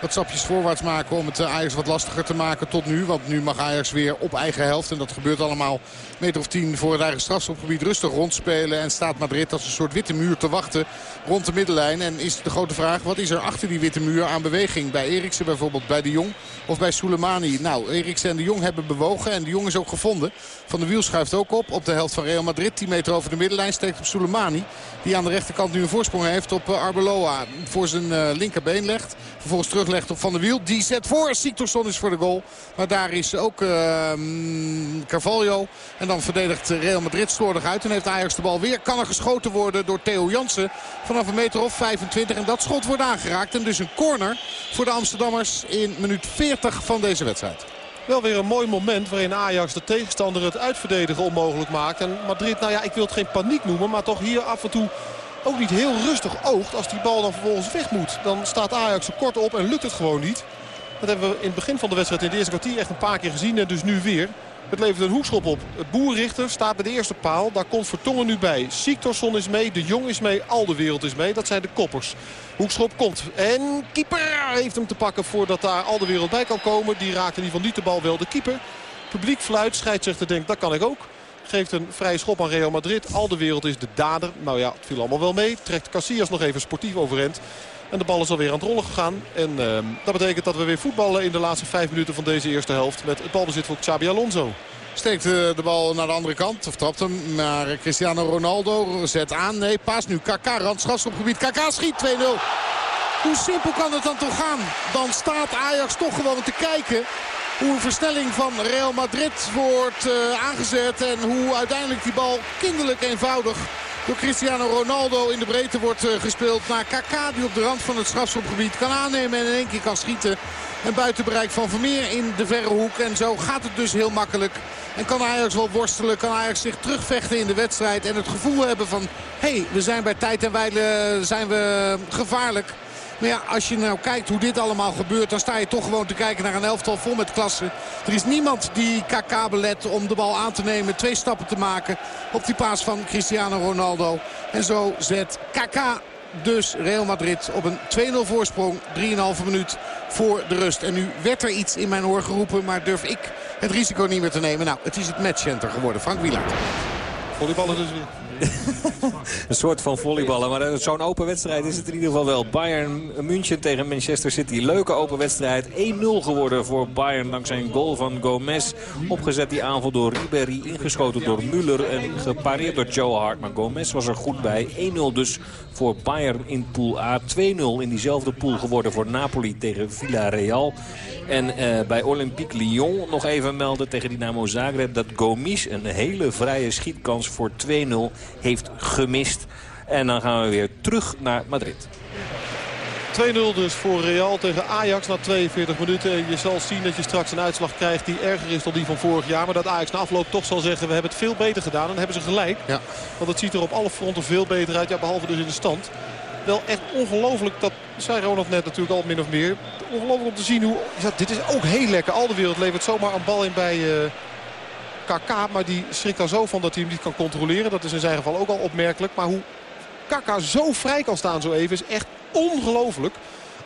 wat stapjes voorwaarts maken om het Ajax wat lastiger te maken tot nu. Want nu mag Ajax weer op eigen helft. En dat gebeurt allemaal meter of tien voor het eigen strafschopgebied rustig rondspelen. En staat Madrid als een soort witte muur te wachten rond de middenlijn. En is de grote vraag, wat is er achter die witte muur aan beweging? Bij Eriksen bijvoorbeeld, bij de Jong of bij Soleimani. Nou, Eriksen en de Jong hebben bewogen en de Jong is ook gevonden. Van de Wiel schuift ook op op de helft van Real Madrid. 10 meter over de middenlijn steekt op Soleimani. Die aan de rechterkant nu een voorsprong heeft op eh, Arbeloa. Voor zijn uh, linkerbeen legt. Vervolgens teruglegt op Van der Wiel. Die zet voor. Siktorsson is voor de goal. Maar daar is ook uh, Carvalho. Dan verdedigt Real Madrid slordig uit. En heeft Ajax de bal weer. Kan er geschoten worden door Theo Jansen. Vanaf een meter of 25. En dat schot wordt aangeraakt. En dus een corner voor de Amsterdammers in minuut 40 van deze wedstrijd. Wel weer een mooi moment waarin Ajax de tegenstander het uitverdedigen onmogelijk maakt. En Madrid, nou ja, ik wil het geen paniek noemen, maar toch hier af en toe ook niet heel rustig oogt. Als die bal dan vervolgens weg moet, dan staat Ajax er kort op en lukt het gewoon niet. Dat hebben we in het begin van de wedstrijd in de eerste kwartier echt een paar keer gezien en dus nu weer. Het levert een hoekschop op. Boerrichter staat bij de eerste paal. Daar komt Vertongen nu bij. Siktorsson is mee, De Jong is mee, al de wereld is mee. Dat zijn de koppers. Hoekschop komt. En keeper heeft hem te pakken voordat daar al de wereld bij kan komen. Die raakt in ieder geval niet de bal, wel de keeper. Publiek fluit, scheidsrechter denkt dat kan ik ook. Geeft een vrije schop aan Real Madrid. Al de wereld is de dader. Nou ja, het viel allemaal wel mee. Trekt Casillas nog even sportief overend. En de bal is alweer aan het rollen gegaan. En uh, dat betekent dat we weer voetballen in de laatste vijf minuten van deze eerste helft. Met het balbezit voor Xabi Alonso. Steekt de bal naar de andere kant. Of trapt hem naar Cristiano Ronaldo. Zet aan. Nee, paas nu. KK randschast op gebied. KK schiet 2-0. Hoe simpel kan het dan toch gaan? Dan staat Ajax toch gewoon te kijken hoe een versnelling van Real Madrid wordt uh, aangezet. En hoe uiteindelijk die bal kinderlijk eenvoudig door Cristiano Ronaldo in de breedte wordt uh, gespeeld. Naar Kaká die op de rand van het strafschopgebied kan aannemen en in één keer kan schieten. En buiten bereik van Vermeer in de verre hoek. En zo gaat het dus heel makkelijk. En kan Ajax wel worstelen. Kan Ajax zich terugvechten in de wedstrijd. En het gevoel hebben van... Hé, hey, we zijn bij tijd en wijle zijn we gevaarlijk. Maar ja, als je nou kijkt hoe dit allemaal gebeurt... dan sta je toch gewoon te kijken naar een elftal vol met klassen. Er is niemand die KK belet om de bal aan te nemen. Twee stappen te maken op die paas van Cristiano Ronaldo. En zo zet KK dus Real Madrid op een 2-0 voorsprong. 3,5 minuut voor de rust. En nu werd er iets in mijn oor geroepen, maar durf ik het risico niet meer te nemen. Nou, het is het matchcenter geworden. Frank Wieland. Volleyballen dus weer. Een soort van volleyballen. Maar zo'n open wedstrijd is het in ieder geval wel. Bayern München tegen Manchester City. Leuke open wedstrijd. 1-0 geworden voor Bayern dankzij een goal van Gomez. Opgezet die aanval door Ribéry. Ingeschoten door Müller en gepareerd door Joe Hart. Maar Gomez was er goed bij. 1-0 dus voor Bayern in pool A. 2-0 in diezelfde pool geworden voor Napoli tegen Villarreal. En uh, bij Olympique Lyon nog even melden tegen Dynamo Zagreb... dat Gomis een hele vrije schietkans voor 2-0 heeft gemist. En dan gaan we weer terug naar Madrid. 2-0 dus voor Real tegen Ajax na 42 minuten. Je zal zien dat je straks een uitslag krijgt die erger is dan die van vorig jaar. Maar dat Ajax na afloop toch zal zeggen we hebben het veel beter gedaan. En hebben ze gelijk. Ja. Want het ziet er op alle fronten veel beter uit. Ja, behalve dus in de stand. Wel echt ongelooflijk, dat zei Ronald net natuurlijk al min of meer. Ongelooflijk om te zien hoe... Dit is ook heel lekker. Al de wereld levert zomaar een bal in bij... Uh, KK, maar die schrikt er zo van dat hij hem niet kan controleren. Dat is in zijn geval ook al opmerkelijk. Maar hoe Kaka zo vrij kan staan zo even is echt ongelooflijk.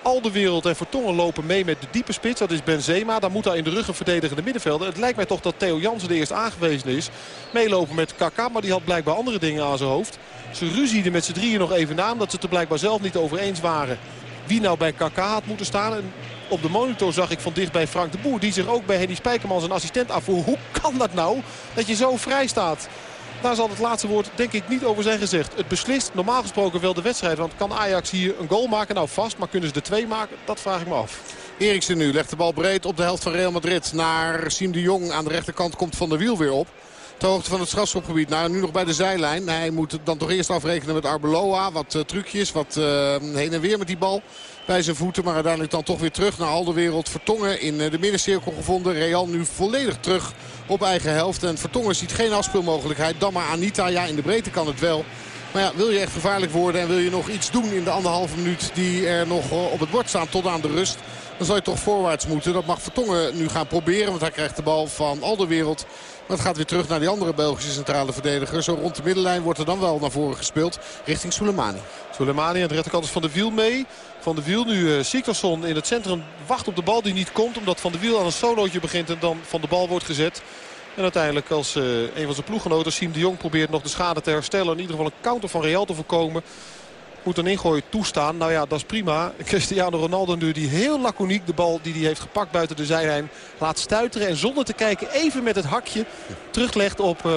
Al de wereld en Vertongen lopen mee met de diepe spits. Dat is Benzema. Dan moet daar in de ruggen verdedigende middenvelden. Het lijkt mij toch dat Theo Jansen de eerst aangewezen is. Meelopen met Kaka, maar die had blijkbaar andere dingen aan zijn hoofd. Ze ruzieden met z'n drieën nog even na. Omdat ze het er blijkbaar zelf niet over eens waren. Wie nou bij Kaka had moeten staan. En op de monitor zag ik van dichtbij Frank de Boer. Die zich ook bij Henny Spijkerman zijn assistent afvoer. Hoe kan dat nou dat je zo vrij staat? Daar zal het laatste woord denk ik niet over zijn gezegd. Het beslist normaal gesproken wel de wedstrijd. Want kan Ajax hier een goal maken? Nou vast, maar kunnen ze er twee maken? Dat vraag ik me af. Eriksen nu legt de bal breed op de helft van Real Madrid. Naar Siem de Jong aan de rechterkant komt Van der Wiel weer op. Ter hoogte van het strafschopgebied. Nou, nu nog bij de zijlijn. Hij moet dan toch eerst afrekenen met Arbeloa. Wat uh, trucjes, wat uh, heen en weer met die bal bij zijn voeten. Maar uiteindelijk dan toch weer terug naar al de wereld. Vertongen in eh, de middencirkel gevonden. Real nu volledig terug op eigen helft. En Vertongen ziet geen afspeelmogelijkheid. Dan maar Anita. Ja, in de breedte kan het wel. Maar ja, wil je echt gevaarlijk worden en wil je nog iets doen in de anderhalve minuut die er nog op het bord staan tot aan de rust. Dan zal je toch voorwaarts moeten. Dat mag Vertongen nu gaan proberen. Want hij krijgt de bal van Alderwereld. Maar het gaat weer terug naar die andere Belgische centrale verdediger. Zo rond de middenlijn wordt er dan wel naar voren gespeeld. Richting Soleimani. Soleimani aan de rechterkant Van de Wiel mee. Van de Wiel nu uh, in het centrum wacht op de bal die niet komt. Omdat Van de Wiel aan een solootje begint en dan van de bal wordt gezet. En uiteindelijk als uh, een van zijn ploeggenoten, Siem de Jong, probeert nog de schade te herstellen. In ieder geval een counter van Real te voorkomen. Moet een ingooi toestaan. Nou ja, dat is prima. [LAUGHS] Cristiano Ronaldo nu die heel laconiek de bal die hij heeft gepakt buiten de zijlijn laat stuiteren. En zonder te kijken even met het hakje teruglegt op uh,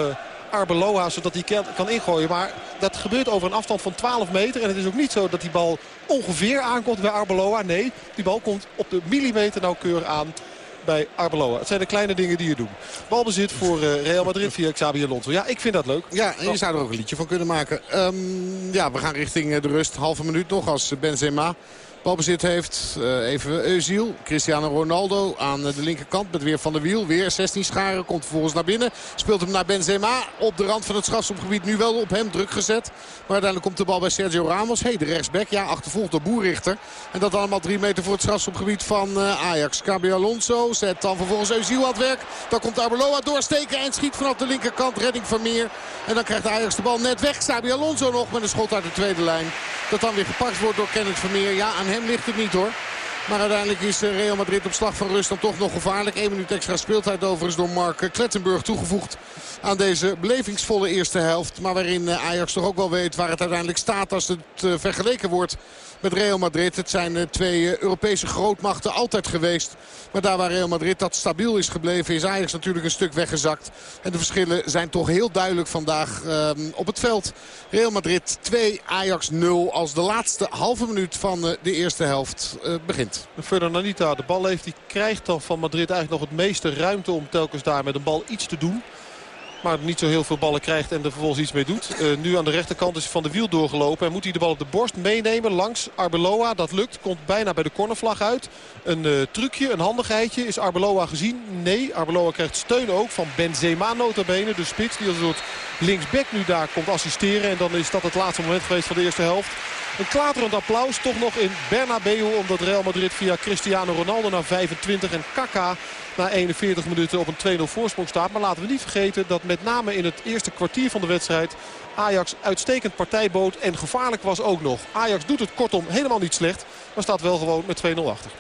Arbeloa. Zodat hij kan ingooien. Maar dat gebeurt over een afstand van 12 meter. En het is ook niet zo dat die bal ongeveer aankomt bij Arbeloa. Nee, die bal komt op de millimeter nauwkeurig aan bij Arbeloa. Het zijn de kleine dingen die je doet. Balbezit voor uh, Real Madrid via Xabi Alonso. Ja, ik vind dat leuk. Ja, en je zou er ook een liedje van kunnen maken. Um, ja, we gaan richting de rust. Halve minuut nog als Benzema balbezit heeft. Uh, even Eusiel. Cristiano Ronaldo aan de linkerkant met weer Van der Wiel. Weer 16 scharen. Komt vervolgens naar binnen. Speelt hem naar Benzema. Op de rand van het strafschopgebied. Nu wel op hem druk gezet. Maar uiteindelijk komt de bal bij Sergio Ramos. Hey, de rechtsback. Ja, achtervolgd door Boerrichter. En dat allemaal drie meter voor het strafschopgebied van uh, Ajax. Cabi Alonso zet dan vervolgens Eusiel aan het werk. Dan komt Arbeloa doorsteken en schiet vanaf de linkerkant. Redding van Meer. En dan krijgt Ajax de bal net weg. Xabi Alonso nog met een schot uit de tweede lijn. Dat dan weer gepakt wordt door Kenneth Vermeer. Ja, aan hem ligt het niet hoor. Maar uiteindelijk is eh, Real Madrid op slag van rust dan toch nog gevaarlijk. 1 minuut extra speeltijd overigens door Mark Klettenburg toegevoegd aan deze belevingsvolle eerste helft. Maar waarin eh, Ajax toch ook wel weet waar het uiteindelijk staat als het eh, vergeleken wordt met Real Madrid. Het zijn twee Europese grootmachten altijd geweest. Maar daar waar Real Madrid dat stabiel is gebleven is Ajax natuurlijk een stuk weggezakt. En de verschillen zijn toch heel duidelijk vandaag ehm, op het veld. Real Madrid 2, Ajax 0 als de laatste halve minuut van de eerste helft begint. Fernandita de bal heeft, die krijgt dan van Madrid eigenlijk nog het meeste ruimte om telkens daar met een bal iets te doen. Maar niet zo heel veel ballen krijgt en er vervolgens iets mee doet. Uh, nu aan de rechterkant is Van de Wiel doorgelopen. En moet hij de bal op de borst meenemen langs Arbeloa. Dat lukt. Komt bijna bij de cornervlag uit. Een uh, trucje, een handigheidje. Is Arbeloa gezien? Nee. Arbeloa krijgt steun ook van Benzema notabene. De spits die als een soort linksback nu daar komt assisteren. En dan is dat het laatste moment geweest van de eerste helft. Een klaterend applaus toch nog in Bernabeu. Omdat Real Madrid via Cristiano Ronaldo naar 25 en Kaka na 41 minuten op een 2-0 voorsprong staat. Maar laten we niet vergeten dat met name in het eerste kwartier van de wedstrijd... Ajax uitstekend partij bood en gevaarlijk was ook nog. Ajax doet het kortom helemaal niet slecht, maar staat wel gewoon met 2-0 achter.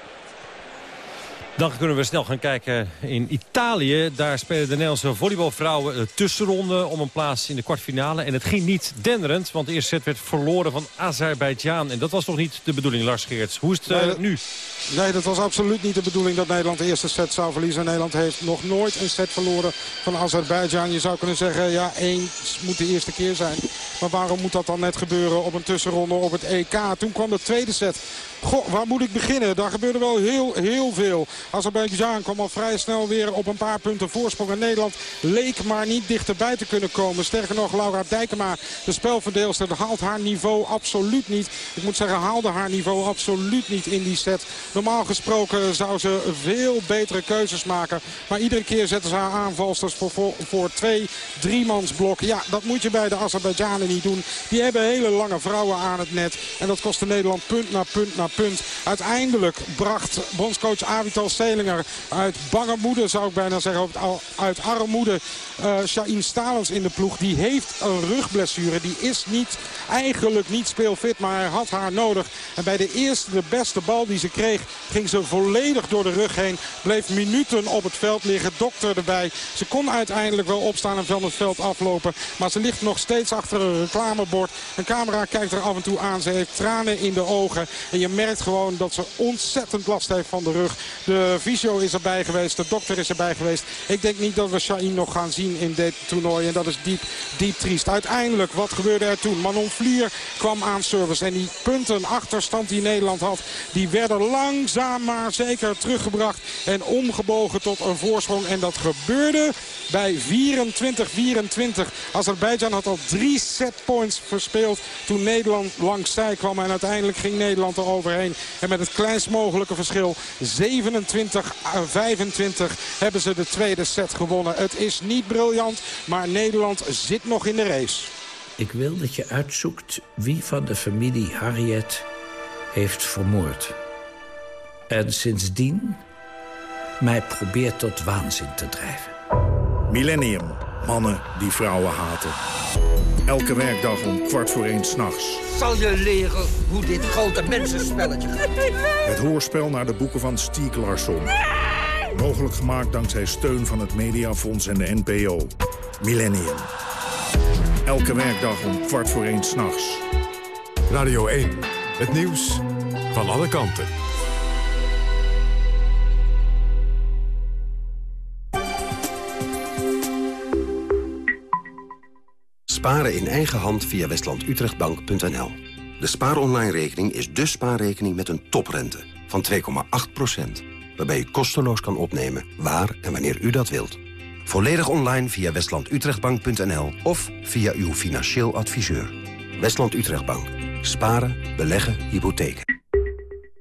Dan kunnen we snel gaan kijken in Italië. Daar spelen de Nederlandse volleybalvrouwen de tussenronde om een plaats in de kwartfinale. En het ging niet denderend, want de eerste set werd verloren van Azerbeidzjan. En dat was toch niet de bedoeling, Lars Geerts. Hoe is het uh, nu? Nee, dat was absoluut niet de bedoeling dat Nederland de eerste set zou verliezen. Nederland heeft nog nooit een set verloren van Azerbeidzjan. Je zou kunnen zeggen, ja, één moet de eerste keer zijn. Maar waarom moet dat dan net gebeuren op een tussenronde op het EK? Toen kwam de tweede set. Goh, waar moet ik beginnen? Daar gebeurde wel heel, heel veel. Azerbeidzjan kwam al vrij snel weer op een paar punten voorsprong. En Nederland leek maar niet dichterbij te kunnen komen. Sterker nog, Laura Dijkema, de spelverdeelster, haalt haar niveau absoluut niet. Ik moet zeggen, haalde haar niveau absoluut niet in die set. Normaal gesproken zou ze veel betere keuzes maken. Maar iedere keer zetten ze haar aanvalsters voor, voor, voor twee, driemansblok. Ja, dat moet je bij de Azerbeidzjanen niet doen. Die hebben hele lange vrouwen aan het net. En dat kostte Nederland punt na punt na punt. Uiteindelijk bracht bondscoach Avital Selinger uit bange moeder, zou ik bijna zeggen, uit armoede, uh, Stalens in de ploeg. Die heeft een rugblessure. Die is niet, eigenlijk niet speelfit, maar hij had haar nodig. En bij de eerste, de beste bal die ze kreeg, ging ze volledig door de rug heen. Bleef minuten op het veld liggen, dokter erbij. Ze kon uiteindelijk wel opstaan en van het veld aflopen. Maar ze ligt nog steeds achter een reclamebord. Een camera kijkt er af en toe aan. Ze heeft tranen in de ogen. En je merkt gewoon dat ze ontzettend last heeft van de rug. De visio is erbij geweest, de dokter is erbij geweest. Ik denk niet dat we Shaheen nog gaan zien in dit toernooi. En dat is diep, diep triest. Uiteindelijk, wat gebeurde er toen? Manon Vlier kwam aan service. En die punten achterstand die Nederland had, die werden langzaam maar zeker teruggebracht. En omgebogen tot een voorsprong. En dat gebeurde bij 24-24. Azerbeidzjan had al drie setpoints verspeeld toen Nederland langs zij kwam. En uiteindelijk ging Nederland er overheen. En met het kleinst mogelijke verschil 27-25 hebben ze de tweede set gewonnen. Het is niet briljant, maar Nederland zit nog in de race. Ik wil dat je uitzoekt wie van de familie Harriet heeft vermoord. En sindsdien mij probeert tot waanzin te drijven. Millennium. Mannen die vrouwen haten. Elke werkdag om kwart voor één s'nachts. Zal je leren hoe dit grote mensenspelletje gaat? Het hoorspel naar de boeken van Stieg Larsson. Mogelijk gemaakt dankzij steun van het Mediafonds en de NPO. Millennium. Elke werkdag om kwart voor één s'nachts. Radio 1. Het nieuws van alle kanten. Sparen in eigen hand via westlandutrechtbank.nl. De spaaronline-rekening is de spaarrekening met een toprente van 2,8%. Waarbij u kosteloos kan opnemen waar en wanneer u dat wilt. Volledig online via westlandutrechtbank.nl of via uw financieel adviseur. Westland Utrechtbank. Sparen, beleggen, hypotheken.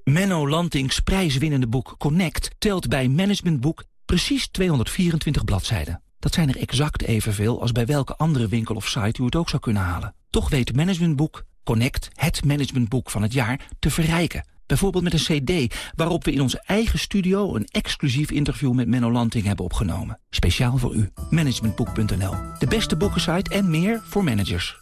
Menno Lantings prijswinnende boek Connect telt bij Managementboek precies 224 bladzijden. Dat zijn er exact evenveel als bij welke andere winkel of site u het ook zou kunnen halen. Toch weet Managementboek Connect, het managementboek van het jaar, te verrijken. Bijvoorbeeld met een cd waarop we in onze eigen studio... een exclusief interview met Menno Lanting hebben opgenomen. Speciaal voor u. Managementboek.nl. De beste boekensite en meer voor managers.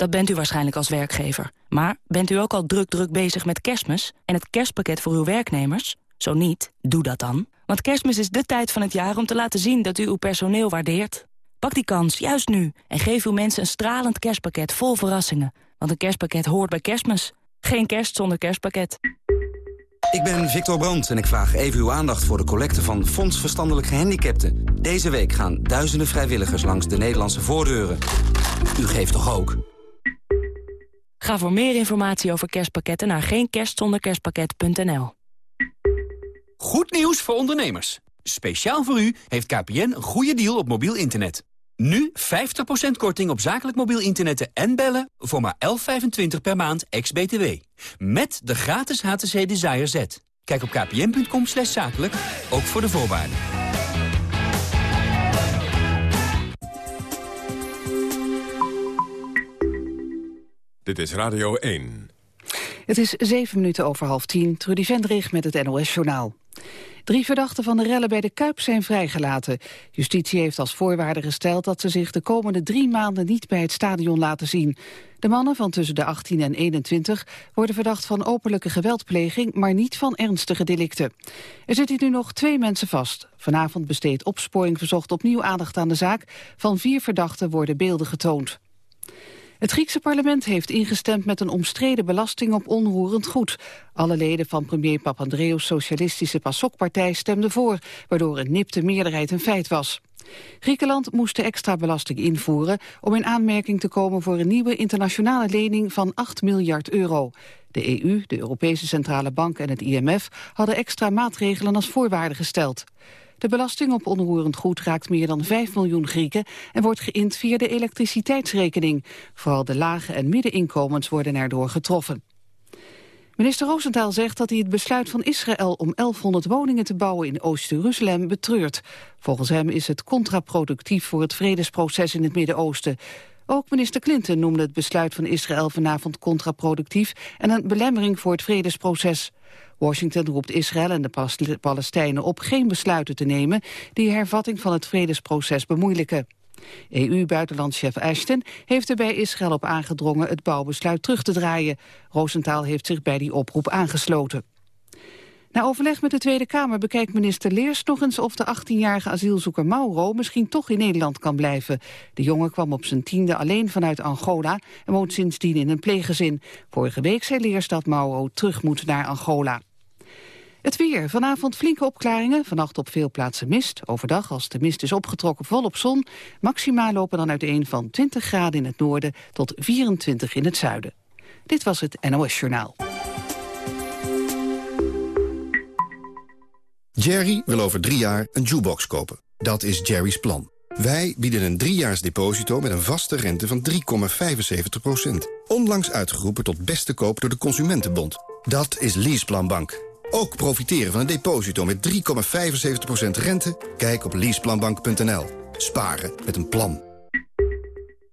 Dat bent u waarschijnlijk als werkgever. Maar bent u ook al druk, druk bezig met kerstmis... en het kerstpakket voor uw werknemers? Zo niet, doe dat dan. Want kerstmis is de tijd van het jaar om te laten zien dat u uw personeel waardeert. Pak die kans, juist nu, en geef uw mensen een stralend kerstpakket vol verrassingen. Want een kerstpakket hoort bij kerstmis. Geen kerst zonder kerstpakket. Ik ben Victor Brandt en ik vraag even uw aandacht voor de collecte van Fonds Verstandelijk Gehandicapten. Deze week gaan duizenden vrijwilligers langs de Nederlandse voordeuren. U geeft toch ook? Ga voor meer informatie over kerstpakketten naar geenkerstzonderkerstpakket.nl. Goed nieuws voor ondernemers. Speciaal voor u heeft KPN een goede deal op mobiel internet. Nu 50% korting op zakelijk mobiel internetten en bellen voor maar 11,25 per maand ex-BTW. Met de gratis HTC Desire Z. Kijk op kpn.com zakelijk, ook voor de voorwaarden. Dit is Radio 1. Het is zeven minuten over half tien. Trudy Vendrig met het NOS-journaal. Drie verdachten van de rellen bij de Kuip zijn vrijgelaten. Justitie heeft als voorwaarde gesteld dat ze zich de komende drie maanden niet bij het stadion laten zien. De mannen van tussen de 18 en 21 worden verdacht van openlijke geweldpleging, maar niet van ernstige delicten. Er zitten nu nog twee mensen vast. Vanavond besteedt opsporing verzocht opnieuw aandacht aan de zaak. Van vier verdachten worden beelden getoond. Het Griekse parlement heeft ingestemd met een omstreden belasting op onroerend goed. Alle leden van premier Papandreou's socialistische PASOK-partij stemden voor, waardoor een nipte meerderheid een feit was. Griekenland moest de extra belasting invoeren om in aanmerking te komen voor een nieuwe internationale lening van 8 miljard euro. De EU, de Europese Centrale Bank en het IMF hadden extra maatregelen als voorwaarde gesteld. De belasting op onroerend goed raakt meer dan 5 miljoen Grieken en wordt geïnd via de elektriciteitsrekening. Vooral de lage en middeninkomens worden erdoor getroffen. Minister Roosentaal zegt dat hij het besluit van Israël om 1100 woningen te bouwen in Oost-Jeruzalem betreurt. Volgens hem is het contraproductief voor het vredesproces in het Midden-Oosten. Ook minister Clinton noemde het besluit van Israël vanavond contraproductief en een belemmering voor het vredesproces. Washington roept Israël en de Palestijnen op geen besluiten te nemen die hervatting van het vredesproces bemoeilijken. EU-buitenlandchef Ashton heeft er bij Israël op aangedrongen het bouwbesluit terug te draaien. Roosentaal heeft zich bij die oproep aangesloten. Na overleg met de Tweede Kamer bekijkt minister Leers nog eens of de 18-jarige asielzoeker Mauro misschien toch in Nederland kan blijven. De jongen kwam op zijn tiende alleen vanuit Angola en woont sindsdien in een pleeggezin. Vorige week zei Leers dat Mauro terug moet naar Angola. Het weer. Vanavond flinke opklaringen. Vannacht op veel plaatsen mist. Overdag, als de mist is opgetrokken, volop zon. Maxima lopen dan uiteen van 20 graden in het noorden tot 24 in het zuiden. Dit was het NOS Journaal. Jerry wil over drie jaar een jukebox kopen. Dat is Jerry's plan. Wij bieden een driejaars deposito met een vaste rente van 3,75%. Onlangs uitgeroepen tot beste koop door de Consumentenbond. Dat is Leaseplan Bank. Ook profiteren van een deposito met 3,75% rente? Kijk op leaseplanbank.nl. Sparen met een plan.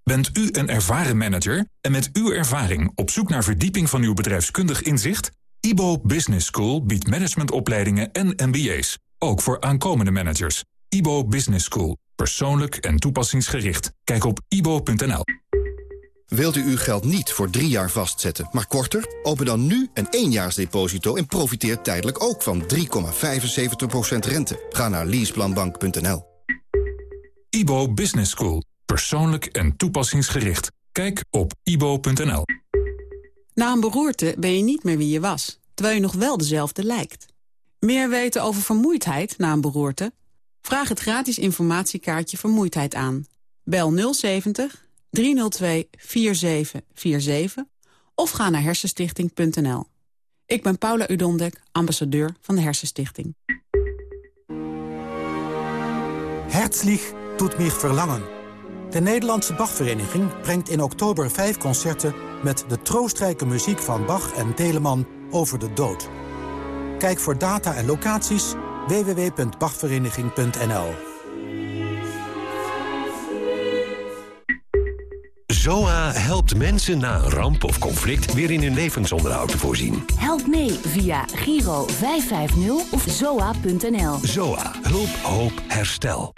Bent u een ervaren manager en met uw ervaring op zoek naar verdieping van uw bedrijfskundig inzicht? IBO Business School biedt managementopleidingen en MBA's, ook voor aankomende managers. IBO Business School, persoonlijk en toepassingsgericht. Kijk op ibo.nl. Wilt u uw geld niet voor drie jaar vastzetten, maar korter? Open dan nu een éénjaarsdeposito en profiteer tijdelijk ook van 3,75% rente. Ga naar leaseplanbank.nl. IBO Business School, persoonlijk en toepassingsgericht. Kijk op ibo.nl. Na een beroerte ben je niet meer wie je was, terwijl je nog wel dezelfde lijkt. Meer weten over vermoeidheid na een beroerte? Vraag het gratis informatiekaartje Vermoeidheid aan. Bel 070 302 4747 of ga naar hersenstichting.nl. Ik ben Paula Udondek, ambassadeur van de Hersenstichting. Herzlich tut mich verlangen. De Nederlandse Bachvereniging brengt in oktober vijf concerten... met de troostrijke muziek van Bach en Telemann over de dood. Kijk voor data en locaties www.bachvereniging.nl. ZOA helpt mensen na een ramp of conflict weer in hun levensonderhoud te voorzien. Help mee via Giro 550 of zoa.nl. ZOA. Hulp, hoop, herstel.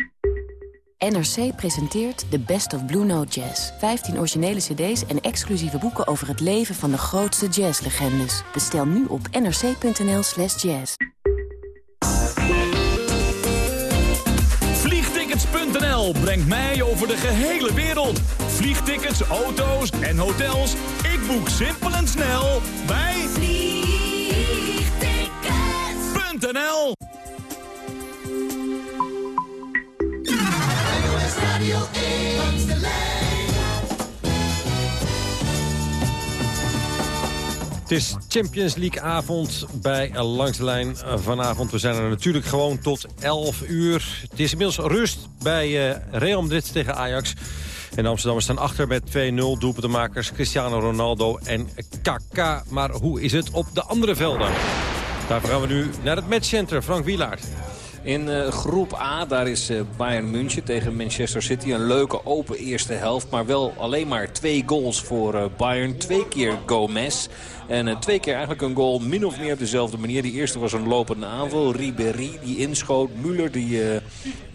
NRC presenteert The Best of Blue Note Jazz. 15 originele cd's en exclusieve boeken over het leven van de grootste jazzlegendes. Bestel nu op nrc.nl slash jazz. Brengt mij over de gehele wereld. Vliegtickets, auto's en hotels. Ik boek simpel en snel bij Vliegtickets.nl Het is Champions League avond bij Langs de Lijn vanavond. We zijn er natuurlijk gewoon tot 11 uur. Het is inmiddels rust bij uh, Real Madrid tegen Ajax. En de Amsterdammers staan achter met 2-0 doelpuntenmakers Cristiano Ronaldo en Kaka. Maar hoe is het op de andere velden? Daarvoor gaan we nu naar het matchcenter. Frank Wielaert. In groep A, daar is Bayern München tegen Manchester City. Een leuke open eerste helft, maar wel alleen maar twee goals voor Bayern. Twee keer Gomez. En twee keer eigenlijk een goal min of meer op dezelfde manier. Die eerste was een lopende aanval. Ribéry die inschoot. Müller die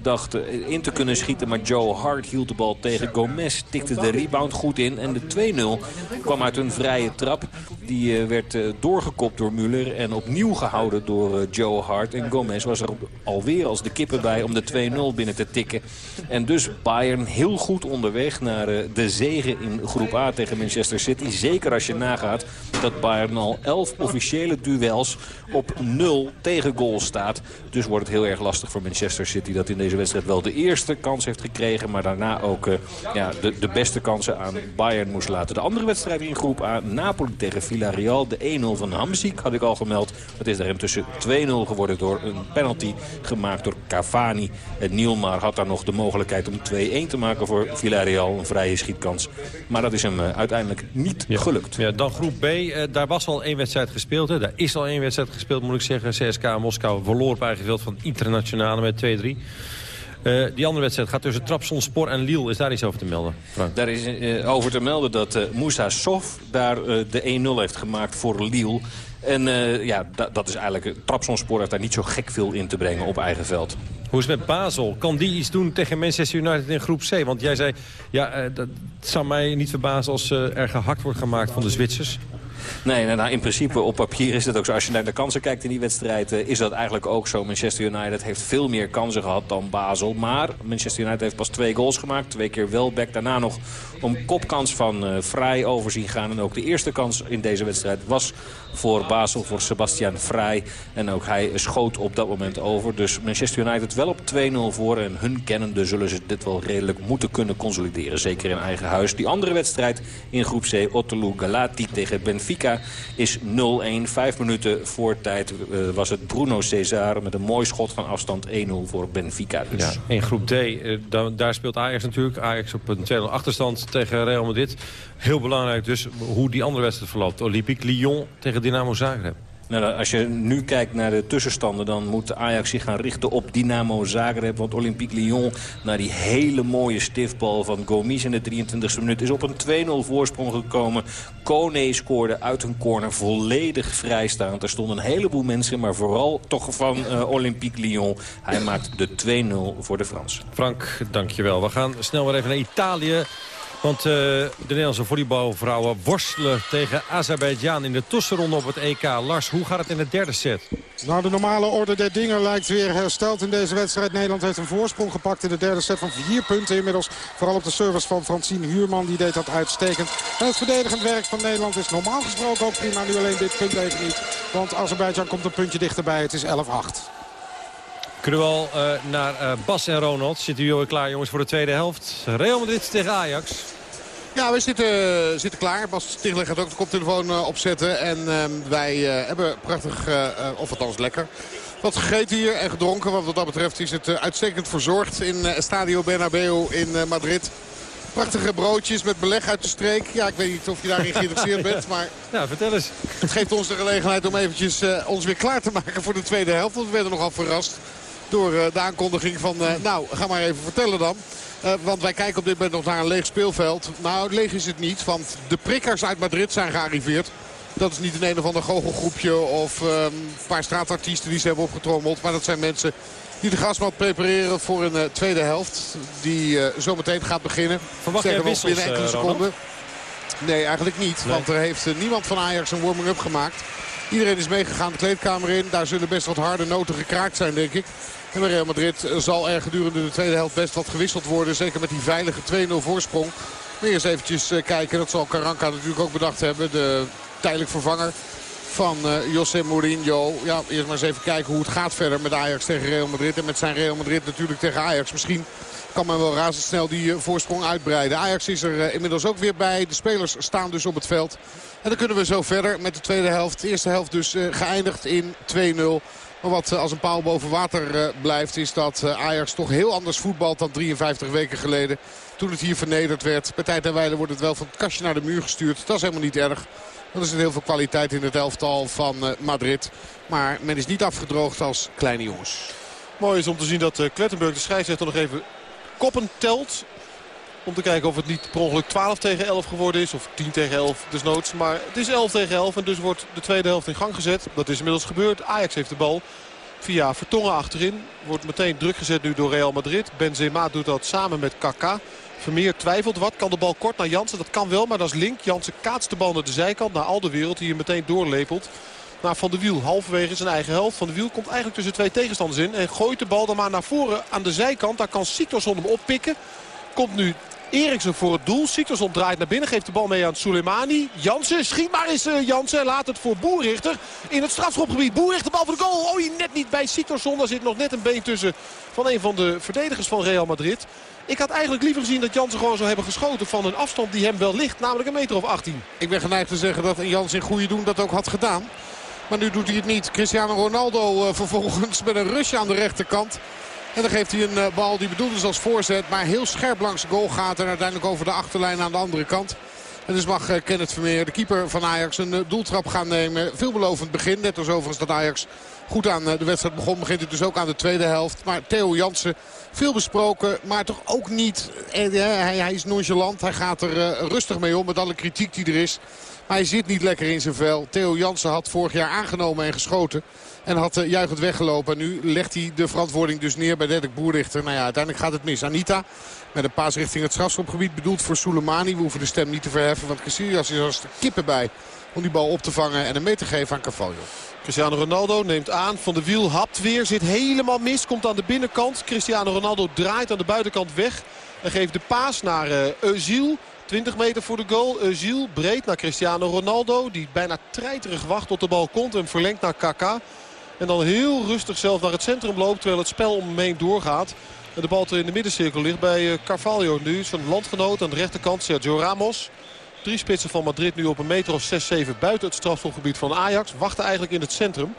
dacht in te kunnen schieten. Maar Joe Hart hield de bal tegen. Gomez tikte de rebound goed in. En de 2-0 kwam uit een vrije trap. Die werd doorgekopt door Müller. En opnieuw gehouden door Joe Hart. En Gomez was er alweer als de kippen bij om de 2-0 binnen te tikken. En dus Bayern heel goed onderweg naar de zegen in groep A tegen Manchester City. Zeker als je nagaat dat Bayern al 11 officiële duels op 0 tegen goal staat. Dus wordt het heel erg lastig voor Manchester City dat in deze wedstrijd wel de eerste kans heeft gekregen. Maar daarna ook uh, ja, de, de beste kansen aan Bayern moest laten. De andere wedstrijd in groep A, Napoli tegen Villarreal. De 1-0 van Hamziek had ik al gemeld. Dat is er intussen 2-0 geworden door een penalty gemaakt door Cavani. En Nielmar had daar nog de mogelijkheid om 2-1 te maken voor Villarreal. Een vrije schietkans. Maar dat is hem uh, uiteindelijk niet ja. gelukt. Ja, dan groep B, uh, daar was al één wedstrijd gespeeld. Hè. Daar is al één wedstrijd gespeeld, moet ik zeggen. CSK Moskou verloor op eigen veld van Internationale met 2-3. Uh, die andere wedstrijd gaat tussen Trabzonspor en Lille. Is daar iets over te melden, Frank? Daar is uh, over te melden dat uh, Moussa Sof daar de 1-0 heeft gemaakt voor Lille. En ja, dat is eigenlijk... Trabzonspor heeft daar niet zo gek veel in te brengen op eigen veld. Hoe is het met Basel? Kan die iets doen tegen Manchester United in groep C? Want jij zei, ja, dat zou mij niet verbazen als er gehakt wordt gemaakt van de Zwitsers. Nee, nou, in principe op papier is het ook zo. Als je naar de kansen kijkt in die wedstrijd, uh, is dat eigenlijk ook zo. Manchester United heeft veel meer kansen gehad dan Basel. Maar Manchester United heeft pas twee goals gemaakt. Twee keer Welbeck. Daarna nog om kopkans van uh, Vrij overzien gaan. En ook de eerste kans in deze wedstrijd was voor Basel, voor Sebastian Vrij. En ook hij schoot op dat moment over. Dus Manchester United wel op 2-0 voor. En hun kennende zullen ze dit wel redelijk moeten kunnen consolideren. Zeker in eigen huis. Die andere wedstrijd in groep C, Otterloo Galati tegen Benfica, is 0-1. Vijf minuten voor tijd uh, was het Bruno Cesar met een mooi schot van afstand 1-0 voor Benfica. Dus. Ja, in groep D, uh, daar, daar, speelt Ajax natuurlijk. Ajax op een 2-0 achterstand tegen Real Madrid. Heel belangrijk dus hoe die andere wedstrijd verloopt. Olympique Lyon tegen Dynamo Zagreb. Nou, als je nu kijkt naar de tussenstanden... dan moet Ajax zich gaan richten op Dynamo Zagreb. Want Olympique Lyon, naar die hele mooie stiftbal van Gomis in de 23e minuut... is op een 2-0 voorsprong gekomen. Kone scoorde uit een corner volledig vrijstaand. Er stonden een heleboel mensen, maar vooral toch van uh, Olympique Lyon. Hij maakt de 2-0 voor de Fransen. Frank, dankjewel. We gaan snel weer even naar Italië. Want uh, de Nederlandse volleybalvrouwen worstelen tegen Azerbeidzjan in de tussenronde op het EK. Lars, hoe gaat het in de derde set? Nou, de normale orde der dingen lijkt weer hersteld in deze wedstrijd. Nederland heeft een voorsprong gepakt in de derde set van vier punten inmiddels. Vooral op de service van Francine Huurman, die deed dat uitstekend. En het verdedigend werk van Nederland is normaal gesproken ook prima. Nu alleen dit punt even niet. Want Azerbeidzjan komt een puntje dichterbij. Het is 11-8. Kunnen we al uh, naar uh, Bas en Ronald. Zitten jullie klaar jongens voor de tweede helft? Real Madrid tegen Ajax. Ja, we zitten, zitten klaar. Bas Stigler gaat ook de koptelefoon uh, opzetten. En uh, wij hebben prachtig, of althans lekker, wat gegeten hier en gedronken. Want wat dat betreft is het uitstekend verzorgd in Stadio Bernabeu in Madrid. Prachtige broodjes met beleg uit de streek. Ja, ik weet niet of je daarin geïnteresseerd [LAUGHS] bent. Maar ja, vertel eens. Het geeft ons de gelegenheid om eventjes ons weer klaar te maken voor de tweede helft. Want we werden nogal verrast door de aankondiging van... nou, ga maar even vertellen dan. Uh, want wij kijken op dit moment nog naar een leeg speelveld. Nou, leeg is het niet, want de prikkers uit Madrid zijn gearriveerd. Dat is niet een een of ander goochelgroepje of um, een paar straatartiesten die ze hebben opgetrommeld. Maar dat zijn mensen die de gasmat prepareren voor een uh, tweede helft. Die uh, zometeen gaat beginnen. Verwacht jij wissels, binnen enkele seconden. Nee, eigenlijk niet. Nee. Want er heeft niemand van Ajax een warming-up gemaakt. Iedereen is meegegaan de kleedkamer in. Daar zullen best wat harde noten gekraakt zijn, denk ik. En bij Real Madrid zal er gedurende de tweede helft best wat gewisseld worden. Zeker met die veilige 2-0 voorsprong. Maar eerst eventjes kijken. Dat zal Caranca natuurlijk ook bedacht hebben. De tijdelijk vervanger van uh, José Mourinho. Ja, eerst maar eens even kijken hoe het gaat verder met Ajax tegen Real Madrid. En met zijn Real Madrid natuurlijk tegen Ajax. Misschien kan men wel razendsnel die voorsprong uitbreiden. Ajax is er inmiddels ook weer bij. De spelers staan dus op het veld. En dan kunnen we zo verder met de tweede helft. De eerste helft dus geëindigd in 2-0. Maar wat als een paal boven water blijft is dat Ajax toch heel anders voetbalt dan 53 weken geleden. Toen het hier vernederd werd. Bij tijd en wijle wordt het wel van het kastje naar de muur gestuurd. Dat is helemaal niet erg. Er is heel veel kwaliteit in het elftal van Madrid. Maar men is niet afgedroogd als kleine jongens. Mooi is om te zien dat Klettenburg de scheidsrechter nog even koppen telt. Om te kijken of het niet per ongeluk 12 tegen 11 geworden is. Of 10 tegen 11 desnoods. Maar het is 11 tegen 11 en dus wordt de tweede helft in gang gezet. Dat is inmiddels gebeurd. Ajax heeft de bal via Vertongen achterin. Wordt meteen druk gezet nu door Real Madrid. Benzema doet dat samen met Kaká. Vermeer twijfelt wat. Kan de bal kort naar Jansen? Dat kan wel, maar dat is link. Jansen kaatst de bal naar de zijkant. Naar al de wereld die hier meteen doorlepelt. Naar Van de Wiel. Halverwege zijn eigen helft. Van de Wiel komt eigenlijk tussen twee tegenstanders in. En gooit de bal dan maar naar voren aan de zijkant. Daar kan Siktorsson hem oppikken. Komt nu Eriksen voor het doel. Siktorsson draait naar binnen. Geeft de bal mee aan Soleimani. Jansen. Schiet maar eens uh, Jansen. Laat het voor Boerrichter. In het strafschopgebied. Boerrichter bal voor de goal. Oh, net niet bij Siktorsson. Daar zit nog net een been tussen van een van de verdedigers van Real Madrid. Ik had eigenlijk liever gezien dat Jansen gewoon zou hebben geschoten van een afstand die hem wel ligt. Namelijk een meter of 18. Ik ben geneigd te zeggen dat Jansen in goede doen dat ook had gedaan. Maar nu doet hij het niet. Cristiano Ronaldo uh, vervolgens met een rusje aan de rechterkant. En dan geeft hij een uh, bal die bedoeld is als voorzet. Maar heel scherp langs de goal gaat. En uiteindelijk over de achterlijn aan de andere kant. En dus mag uh, Kenneth Vermeer, de keeper van Ajax, een doeltrap gaan nemen. Veelbelovend begin. Net als overigens dat Ajax goed aan de wedstrijd begon. Begint het dus ook aan de tweede helft. Maar Theo Jansen, veel besproken. Maar toch ook niet. hij is nonchalant. Hij gaat er rustig mee om met alle kritiek die er is. Maar hij zit niet lekker in zijn vel. Theo Jansen had vorig jaar aangenomen en geschoten. En had uh, juichend weggelopen. En nu legt hij de verantwoording dus neer bij Dedek Boerrichter. Nou ja, uiteindelijk gaat het mis. Anita met een paas richting het strafschopgebied bedoeld voor Soleimani. We hoeven de stem niet te verheffen. Want Casillas is als de kippen bij om die bal op te vangen en een mee te geven aan Carvalho. Cristiano Ronaldo neemt aan. Van de Wiel hapt weer. Zit helemaal mis. Komt aan de binnenkant. Cristiano Ronaldo draait aan de buitenkant weg. En geeft de paas naar uh, Özil. 20 meter voor de goal. Özil breed naar Cristiano Ronaldo. Die bijna treiterig wacht tot de bal komt. En verlengt naar Kaka. En dan heel rustig zelf naar het centrum loopt. Terwijl het spel om heen doorgaat. En de bal in de middencirkel ligt bij eh, Carvalho. Nu zijn landgenoot aan de rechterkant Sergio Ramos. Drie spitsen van Madrid nu op een meter of 6-7 buiten het strafschopgebied van Ajax. Wachten eigenlijk in het centrum.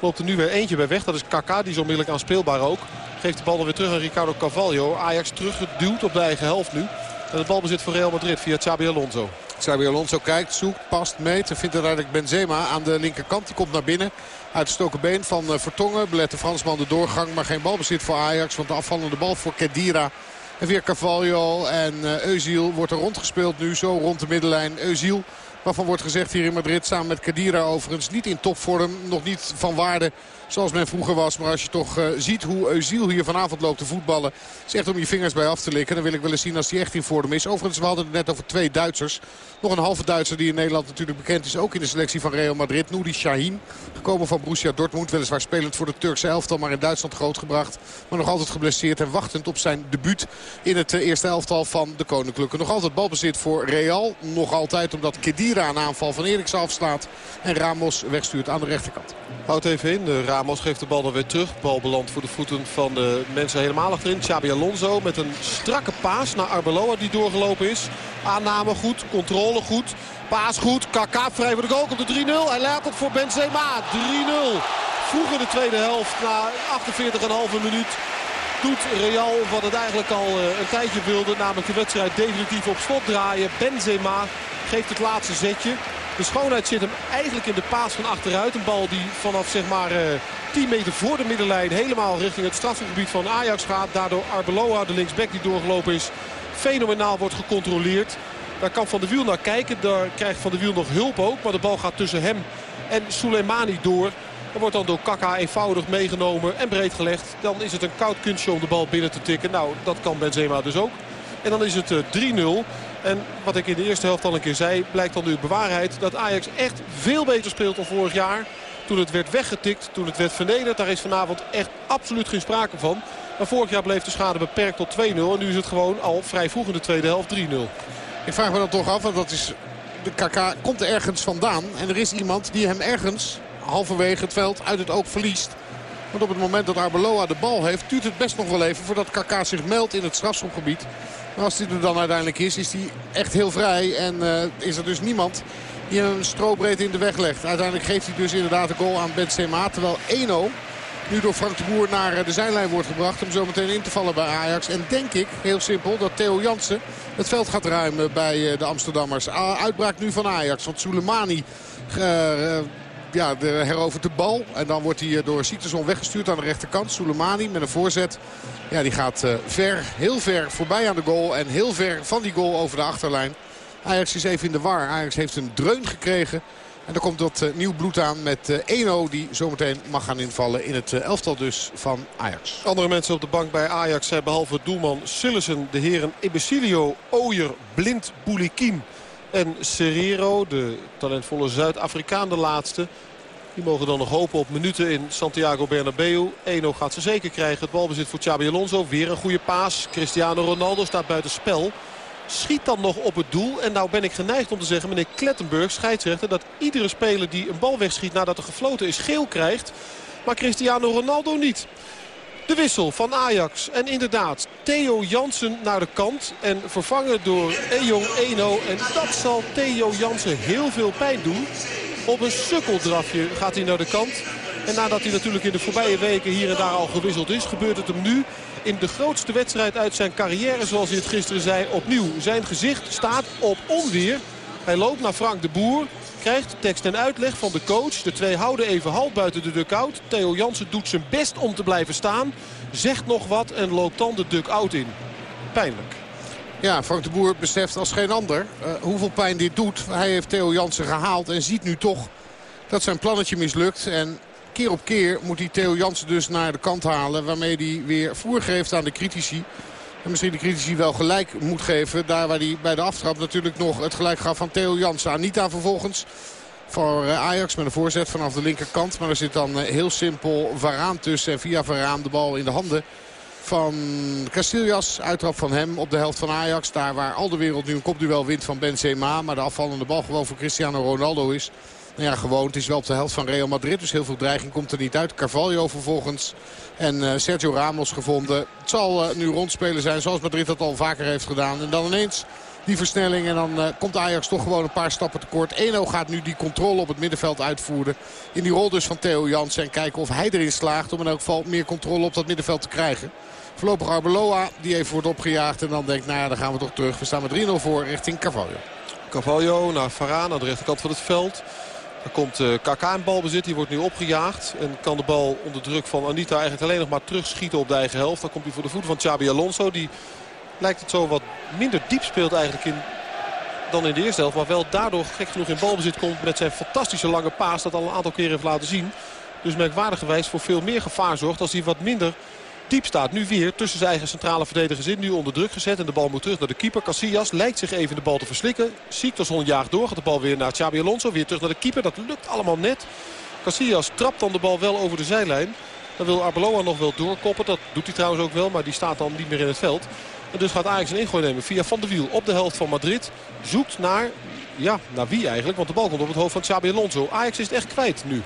Loopt er nu weer eentje bij weg. Dat is Kaka, die is onmiddellijk aanspeelbaar ook. Geeft de bal dan weer terug aan Ricardo Carvalho. Ajax teruggeduwd op de eigen helft nu. En het balbezit voor Real Madrid via Xabi Alonso. Xabi Alonso kijkt, zoekt, past, meet. En vindt uiteindelijk Benzema aan de linkerkant. Die komt naar binnen. Uitstoken been van eh, Vertongen. Belet de Fransman de doorgang. Maar geen balbezit voor Ajax. Want de afvallende bal voor Kedira. En weer Carvalho en uh, Eusiel wordt er rondgespeeld nu. Zo rond de middenlijn. Eusiel waarvan wordt gezegd hier in Madrid samen met Kadira overigens. Niet in topvorm. Nog niet van waarde zoals men vroeger was. Maar als je toch uh, ziet hoe Eusiel hier vanavond loopt te voetballen. Is echt om je vingers bij af te likken. Dan wil ik wel eens zien als hij echt in vorm is. Overigens, we hadden het net over twee Duitsers. Nog een halve Duitser die in Nederland natuurlijk bekend is. Ook in de selectie van Real Madrid. Nouri Shahin. Gekomen van Borussia Dortmund. Weliswaar spelend voor de Turkse elftal. Maar in Duitsland grootgebracht. Maar nog altijd geblesseerd. En wachtend op zijn debuut in het uh, eerste elftal van de Koninklijke. Nog altijd balbezit voor Real. Nog altijd omdat Kedira een aanval van Eriksen afslaat. En Ramos wegstuurt aan de rechterkant. Houd even in. De Ramos geeft de bal dan weer terug. Bal belandt voor de voeten van de mensen helemaal achterin. Xabi Alonso met een strakke paas naar Arbeloa die doorgelopen is. Aanname goed, controle goed. Paas goed, Kaka vrij voor de goal. Komt de 3-0. Hij laat het voor Benzema. 3-0. Vroeg in de tweede helft na 48,5 minuut doet Real wat het eigenlijk al een tijdje wilde. Namelijk de wedstrijd definitief op slot draaien. Benzema geeft het laatste zetje. De schoonheid zit hem eigenlijk in de paas van achteruit. Een bal die vanaf zeg maar uh, 10 meter voor de middenlijn helemaal richting het strafgebied van Ajax gaat. Daardoor Arbeloa, de linksback die doorgelopen is, fenomenaal wordt gecontroleerd. Daar kan Van der Wiel naar kijken. Daar krijgt Van der Wiel nog hulp ook. Maar de bal gaat tussen hem en Soleimani door. Er wordt dan door Kaka eenvoudig meegenomen en breed gelegd. Dan is het een koud kunstje om de bal binnen te tikken. Nou, dat kan Benzema dus ook. En dan is het uh, 3-0. En wat ik in de eerste helft al een keer zei, blijkt dan nu bewaarheid. Dat Ajax echt veel beter speelt dan vorig jaar. Toen het werd weggetikt, toen het werd vernederd. Daar is vanavond echt absoluut geen sprake van. Maar vorig jaar bleef de schade beperkt tot 2-0. En nu is het gewoon al vrij vroeg in de tweede helft 3-0. Ik vraag me dan toch af, want dat is, de KK komt er ergens vandaan. En er is iemand die hem ergens halverwege het veld uit het oog verliest. Want op het moment dat Arbeloa de bal heeft, duurt het best nog wel even voordat KK zich meldt in het strafschopgebied. Maar als hij er dan uiteindelijk is, is hij echt heel vrij. En uh, is er dus niemand die een strobreed in de weg legt. Uiteindelijk geeft hij dus inderdaad de goal aan Benzema. Terwijl 1-0 nu door Frank de Boer naar de zijlijn wordt gebracht. Om zo meteen in te vallen bij Ajax. En denk ik, heel simpel, dat Theo Jansen het veld gaat ruimen bij de Amsterdammers. Uitbraak nu van Ajax. Want Soleimani... ja, de herovert de bal. En dan wordt hij door Sieterson weggestuurd aan de rechterkant. Soleimani met een voorzet. Ja, die gaat uh, ver, heel ver voorbij aan de goal. En heel ver van die goal over de achterlijn. Ajax is even in de war. Ajax heeft een dreun gekregen. En er komt wat uh, nieuw bloed aan met Eno die zometeen mag gaan invallen in het elftal dus van Ajax. Andere mensen op de bank bij Ajax zijn behalve doelman Sillessen de heren Ebesilio, Ooyer, Blind, Boulikin en Serrero. De talentvolle Zuid-Afrikaan de laatste. Die mogen dan nog hopen op minuten in Santiago Bernabeu. Eno gaat ze zeker krijgen. Het balbezit voor Xabi Alonso. Weer een goede paas. Cristiano Ronaldo staat buiten spel. Schiet dan nog op het doel. En nou ben ik geneigd om te zeggen, meneer Klettenburg, scheidsrechter... dat iedere speler die een bal wegschiet nadat er gefloten is geel krijgt. Maar Cristiano Ronaldo niet. De wissel van Ajax. En inderdaad, Theo Jansen naar de kant. En vervangen door Ejong Eno. En dat zal Theo Jansen heel veel pijn doen. Op een sukkeldrafje gaat hij naar de kant. En nadat hij natuurlijk in de voorbije weken hier en daar al gewisseld is... gebeurt het hem nu in de grootste wedstrijd uit zijn carrière, zoals hij het gisteren zei, opnieuw. Zijn gezicht staat op onweer. Hij loopt naar Frank de Boer. Krijgt tekst en uitleg van de coach. De twee houden even halt buiten de dugout. Theo Jansen doet zijn best om te blijven staan. Zegt nog wat en loopt dan de dugout in. Pijnlijk. Ja, Frank de Boer beseft als geen ander uh, hoeveel pijn dit doet. Hij heeft Theo Jansen gehaald en ziet nu toch dat zijn plannetje mislukt. En keer op keer moet hij Theo Jansen dus naar de kant halen. Waarmee hij weer voer geeft aan de critici. En misschien de critici wel gelijk moet geven. Daar waar hij bij de aftrap natuurlijk nog het gelijk gaf van Theo Jansen. Anita vervolgens voor eh, Ajax met een voorzet vanaf de linkerkant. Maar er zit dan eh, heel simpel Varaan tussen. En via Varaan de bal in de handen van Casillas. Uittrap van hem op de helft van Ajax. Daar waar al de wereld nu een kopduel wint van Benzema. Maar de afvallende bal gewoon voor Cristiano Ronaldo is. Nou ja, gewoon. Het is wel op de helft van Real Madrid. Dus heel veel dreiging komt er niet uit. Carvalho vervolgens. En uh, Sergio Ramos gevonden. Het zal uh, nu rondspelen zijn zoals Madrid dat al vaker heeft gedaan. En dan ineens die versnelling. En dan uh, komt Ajax toch gewoon een paar stappen tekort. 1-0 gaat nu die controle op het middenveld uitvoeren. In die rol dus van Theo Jansen. En kijken of hij erin slaagt om in elk geval meer controle op dat middenveld te krijgen. Voorlopig Arbeloa die even wordt opgejaagd. En dan denkt, nou ja, dan gaan we toch terug. We staan met 3-0 voor richting Carvalho. Carvalho naar Varaan aan de rechterkant van het veld. Er komt uh, Kaka in balbezit. Die wordt nu opgejaagd. En kan de bal onder druk van Anita eigenlijk alleen nog maar terugschieten op de eigen helft. Dan komt hij voor de voeten van Xabi Alonso. Die lijkt het zo wat minder diep speelt eigenlijk in, dan in de eerste helft. Maar wel daardoor gek genoeg in balbezit komt met zijn fantastische lange paas. Dat al een aantal keren heeft laten zien. Dus merkwaardigerwijs voor veel meer gevaar zorgt als hij wat minder diep staat. Nu weer tussen zijn eigen centrale verdedigers in. Nu onder druk gezet en de bal moet terug naar de keeper. Casillas lijkt zich even de bal te verslikken. Siktorsson jaagt door. Gaat de bal weer naar Xabi Alonso. Weer terug naar de keeper. Dat lukt allemaal net. Casillas trapt dan de bal wel over de zijlijn. Dan wil Arbeloa nog wel doorkoppen. Dat doet hij trouwens ook wel. Maar die staat dan niet meer in het veld. En dus gaat Ajax een ingooi nemen via Van der Wiel op de helft van Madrid. Zoekt naar, ja, naar wie eigenlijk? Want de bal komt op het hoofd van Xabi Alonso. Ajax is het echt kwijt nu.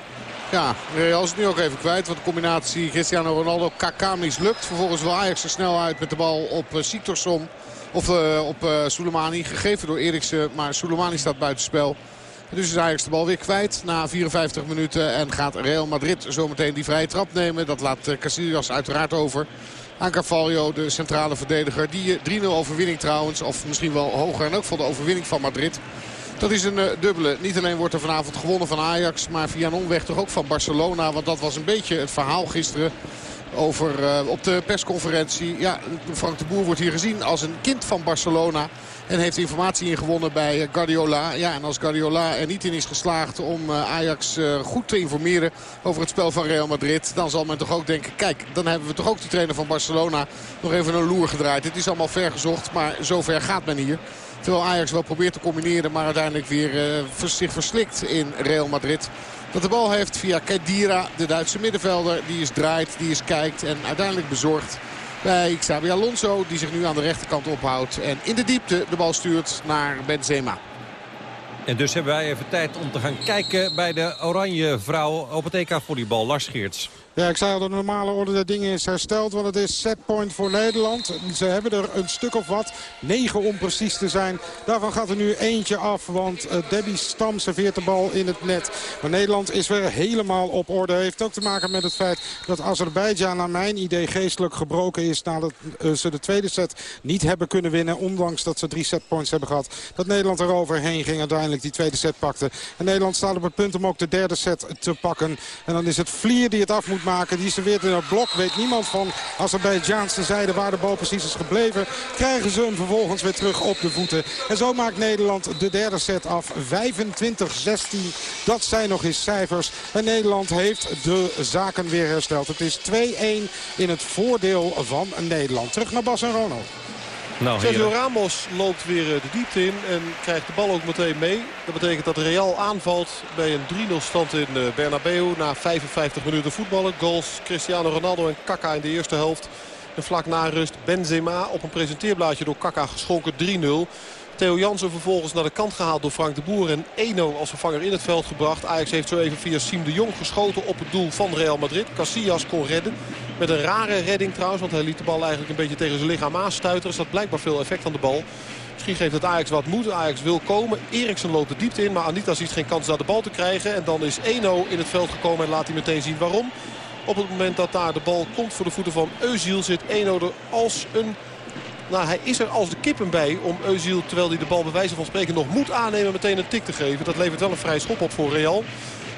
Ja, Real is het nu ook even kwijt. Want de combinatie Cristiano Ronaldo Kaká mislukt. Vervolgens wil Ajax er snel uit met de bal op uh, Siktorsson. Of uh, op uh, Soleimani. Gegeven door Eriksen. Maar Soleimani staat buitenspel. Dus is Ajax de bal weer kwijt na 54 minuten. En gaat Real Madrid zometeen die vrije trap nemen. Dat laat Casillas uiteraard over aan Carvalho, de centrale verdediger. Die 3-0 overwinning trouwens, of misschien wel hoger en ook van de overwinning van Madrid. Dat is een uh, dubbele. Niet alleen wordt er vanavond gewonnen van Ajax, maar via een omweg toch ook van Barcelona. Want dat was een beetje het verhaal gisteren over, uh, op de persconferentie. Ja, Frank de Boer wordt hier gezien als een kind van Barcelona. En heeft informatie ingewonnen bij Guardiola. Ja, en als Guardiola er niet in is geslaagd om Ajax goed te informeren over het spel van Real Madrid. Dan zal men toch ook denken, kijk, dan hebben we toch ook de trainer van Barcelona nog even een loer gedraaid. Het is allemaal ver gezocht, maar zover gaat men hier. Terwijl Ajax wel probeert te combineren, maar uiteindelijk weer uh, zich verslikt in Real Madrid. Dat de bal heeft via Kedira, de Duitse middenvelder. Die is draait, die is kijkt en uiteindelijk bezorgd bij Xabi Alonso. Die zich nu aan de rechterkant ophoudt. En in de diepte de bal stuurt naar Benzema. En dus hebben wij even tijd om te gaan kijken bij de oranje vrouw op het EK volleybal. Lars Geerts. Ja, ik zei al, de normale orde der dingen is hersteld. Want het is setpoint voor Nederland. Ze hebben er een stuk of wat. Negen om precies te zijn. Daarvan gaat er nu eentje af. Want uh, Debbie Stam serveert de bal in het net. Maar Nederland is weer helemaal op orde. Heeft ook te maken met het feit dat Azerbeidzjan naar mijn idee geestelijk gebroken is. Nadat uh, ze de tweede set niet hebben kunnen winnen. Ondanks dat ze drie setpoints hebben gehad. Dat Nederland er overheen ging. Uiteindelijk die tweede set pakte. En Nederland staat op het punt om ook de derde set te pakken. En dan is het Vlier die het af moet maken. Die serveert in het blok. Weet niemand van Azerbeidzjaanse zijde waar de bal precies is gebleven. Krijgen ze hem vervolgens weer terug op de voeten. En zo maakt Nederland de derde set af. 25-16. Dat zijn nog eens cijfers. En Nederland heeft de zaken weer hersteld. Het is 2-1 in het voordeel van Nederland. Terug naar Bas en Ronald. Nou, Sergio Ramos loopt weer de diepte in en krijgt de bal ook meteen mee. Dat betekent dat Real aanvalt bij een 3-0 stand in Bernabeu. Na 55 minuten voetballen. Goals Cristiano Ronaldo en Kaka in de eerste helft. En vlak na rust Benzema op een presenteerblaadje door Kaka geschonken 3-0. Theo Jansen vervolgens naar de kant gehaald door Frank de Boer. En Eno als vervanger in het veld gebracht. Ajax heeft zo even via Siem de Jong geschoten op het doel van Real Madrid. Casillas kon redden. Met een rare redding trouwens. Want hij liet de bal eigenlijk een beetje tegen zijn lichaam aanstuiteren. Dus dat blijkbaar veel effect aan de bal. Misschien geeft het Ajax wat moed. Ajax wil komen. Eriksen loopt de diepte in. Maar Anita ziet geen kans naar de bal te krijgen. En dan is Eno in het veld gekomen. En laat hij meteen zien waarom. Op het moment dat daar de bal komt voor de voeten van Euziel zit Eno er als een nou, hij is er als de kippen bij om Euziel, terwijl hij de bal bij wijze van spreken nog moet aannemen, meteen een tik te geven. Dat levert wel een vrij schop op voor Real.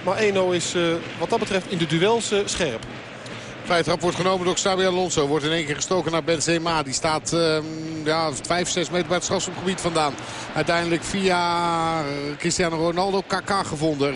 Maar Eno is uh, wat dat betreft in de duels uh, scherp. Vrije trap wordt genomen door Xabi Alonso. Wordt in één keer gestoken naar Benzema. Die staat uh, ja, 5, 6 meter bij het strafschopgebied vandaan. Uiteindelijk via Cristiano Ronaldo Kaká gevonden.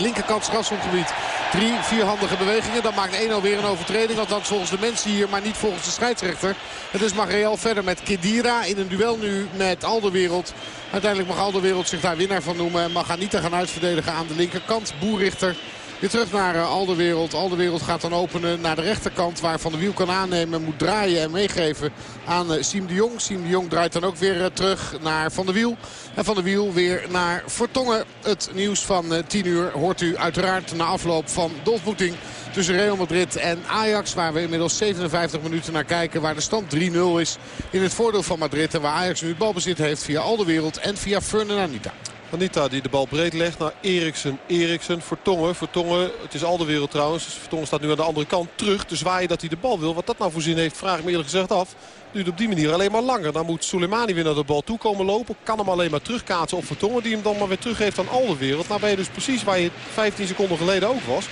Linkerkant strafschopgebied. Drie vierhandige bewegingen. Dan maakt 1-0 weer een overtreding. Althans volgens de mensen hier, maar niet volgens de scheidsrechter. En dus mag Real verder met Kedira in een duel nu met Alderwereld. Uiteindelijk mag Alderwereld zich daar winnaar van noemen. En mag Anita gaan uitverdedigen aan de linkerkant. Boerrichter Weer terug naar uh, Alderwereld. Alderwereld gaat dan openen naar de rechterkant waar Van de Wiel kan aannemen. Moet draaien en meegeven aan uh, Siem de Jong. Siem de Jong draait dan ook weer uh, terug naar Van de Wiel. En Van de Wiel weer naar Vertongen. Het nieuws van 10 uur hoort u uiteraard na afloop van de ontmoeting tussen Real Madrid en Ajax. Waar we inmiddels 57 minuten naar kijken. Waar de stand 3-0 is in het voordeel van Madrid. En waar Ajax nu het balbezit heeft via Alderwereld en via Fernand Anita. Die de bal breed legt naar Eriksen. Eriksen, Vertongen. Vertongen, het is al de wereld trouwens. Dus Vertongen staat nu aan de andere kant terug te zwaaien dat hij de bal wil. Wat dat nou voor zin heeft, vraag ik me eerlijk gezegd af. Duurt op die manier alleen maar langer. Dan moet Soleimani weer naar de bal toe komen lopen. Kan hem alleen maar terugkaatsen op Vertongen. Die hem dan maar weer teruggeeft aan al de wereld. Nou ben je dus precies waar je 15 seconden geleden ook was.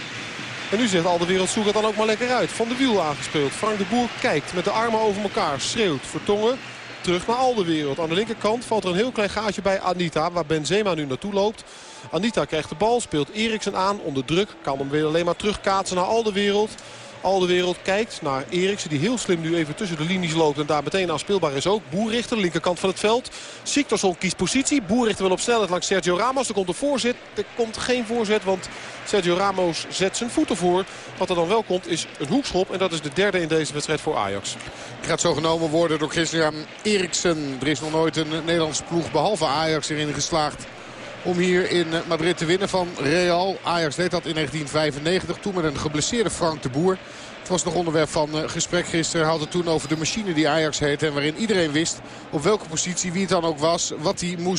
En nu zegt al de wereld, zoek het dan ook maar lekker uit. Van de wiel aangespeeld. Frank de Boer kijkt met de armen over elkaar. Schreeuwt. Vertongen terug naar Alderwereld. Aan de linkerkant valt er een heel klein gaatje bij Anita. Waar Benzema nu naartoe loopt. Anita krijgt de bal, speelt Eriksen aan onder druk. Kan hem weer alleen maar terugkaatsen naar Alderwereld. Al de wereld kijkt naar Eriksen die heel slim nu even tussen de linies loopt. En daar meteen aan speelbaar is ook. Boerrichter, linkerkant van het veld. Siktorsson kiest positie. Boerrichter wil op snelheid langs Sergio Ramos. Er komt een voorzet. Er komt geen voorzet, want Sergio Ramos zet zijn voeten voor. Wat er dan wel komt is een hoekschop. En dat is de derde in deze wedstrijd voor Ajax. Gaat zo genomen worden door Christian Eriksen. Er is nog nooit een Nederlandse ploeg behalve Ajax erin geslaagd om hier in Madrid te winnen van Real. Ajax deed dat in 1995 toen met een geblesseerde Frank de Boer. Het was nog onderwerp van uh, gesprek gisteren. Had het toen over de machine die Ajax heette. En waarin iedereen wist op welke positie, wie het dan ook was, wat hij moest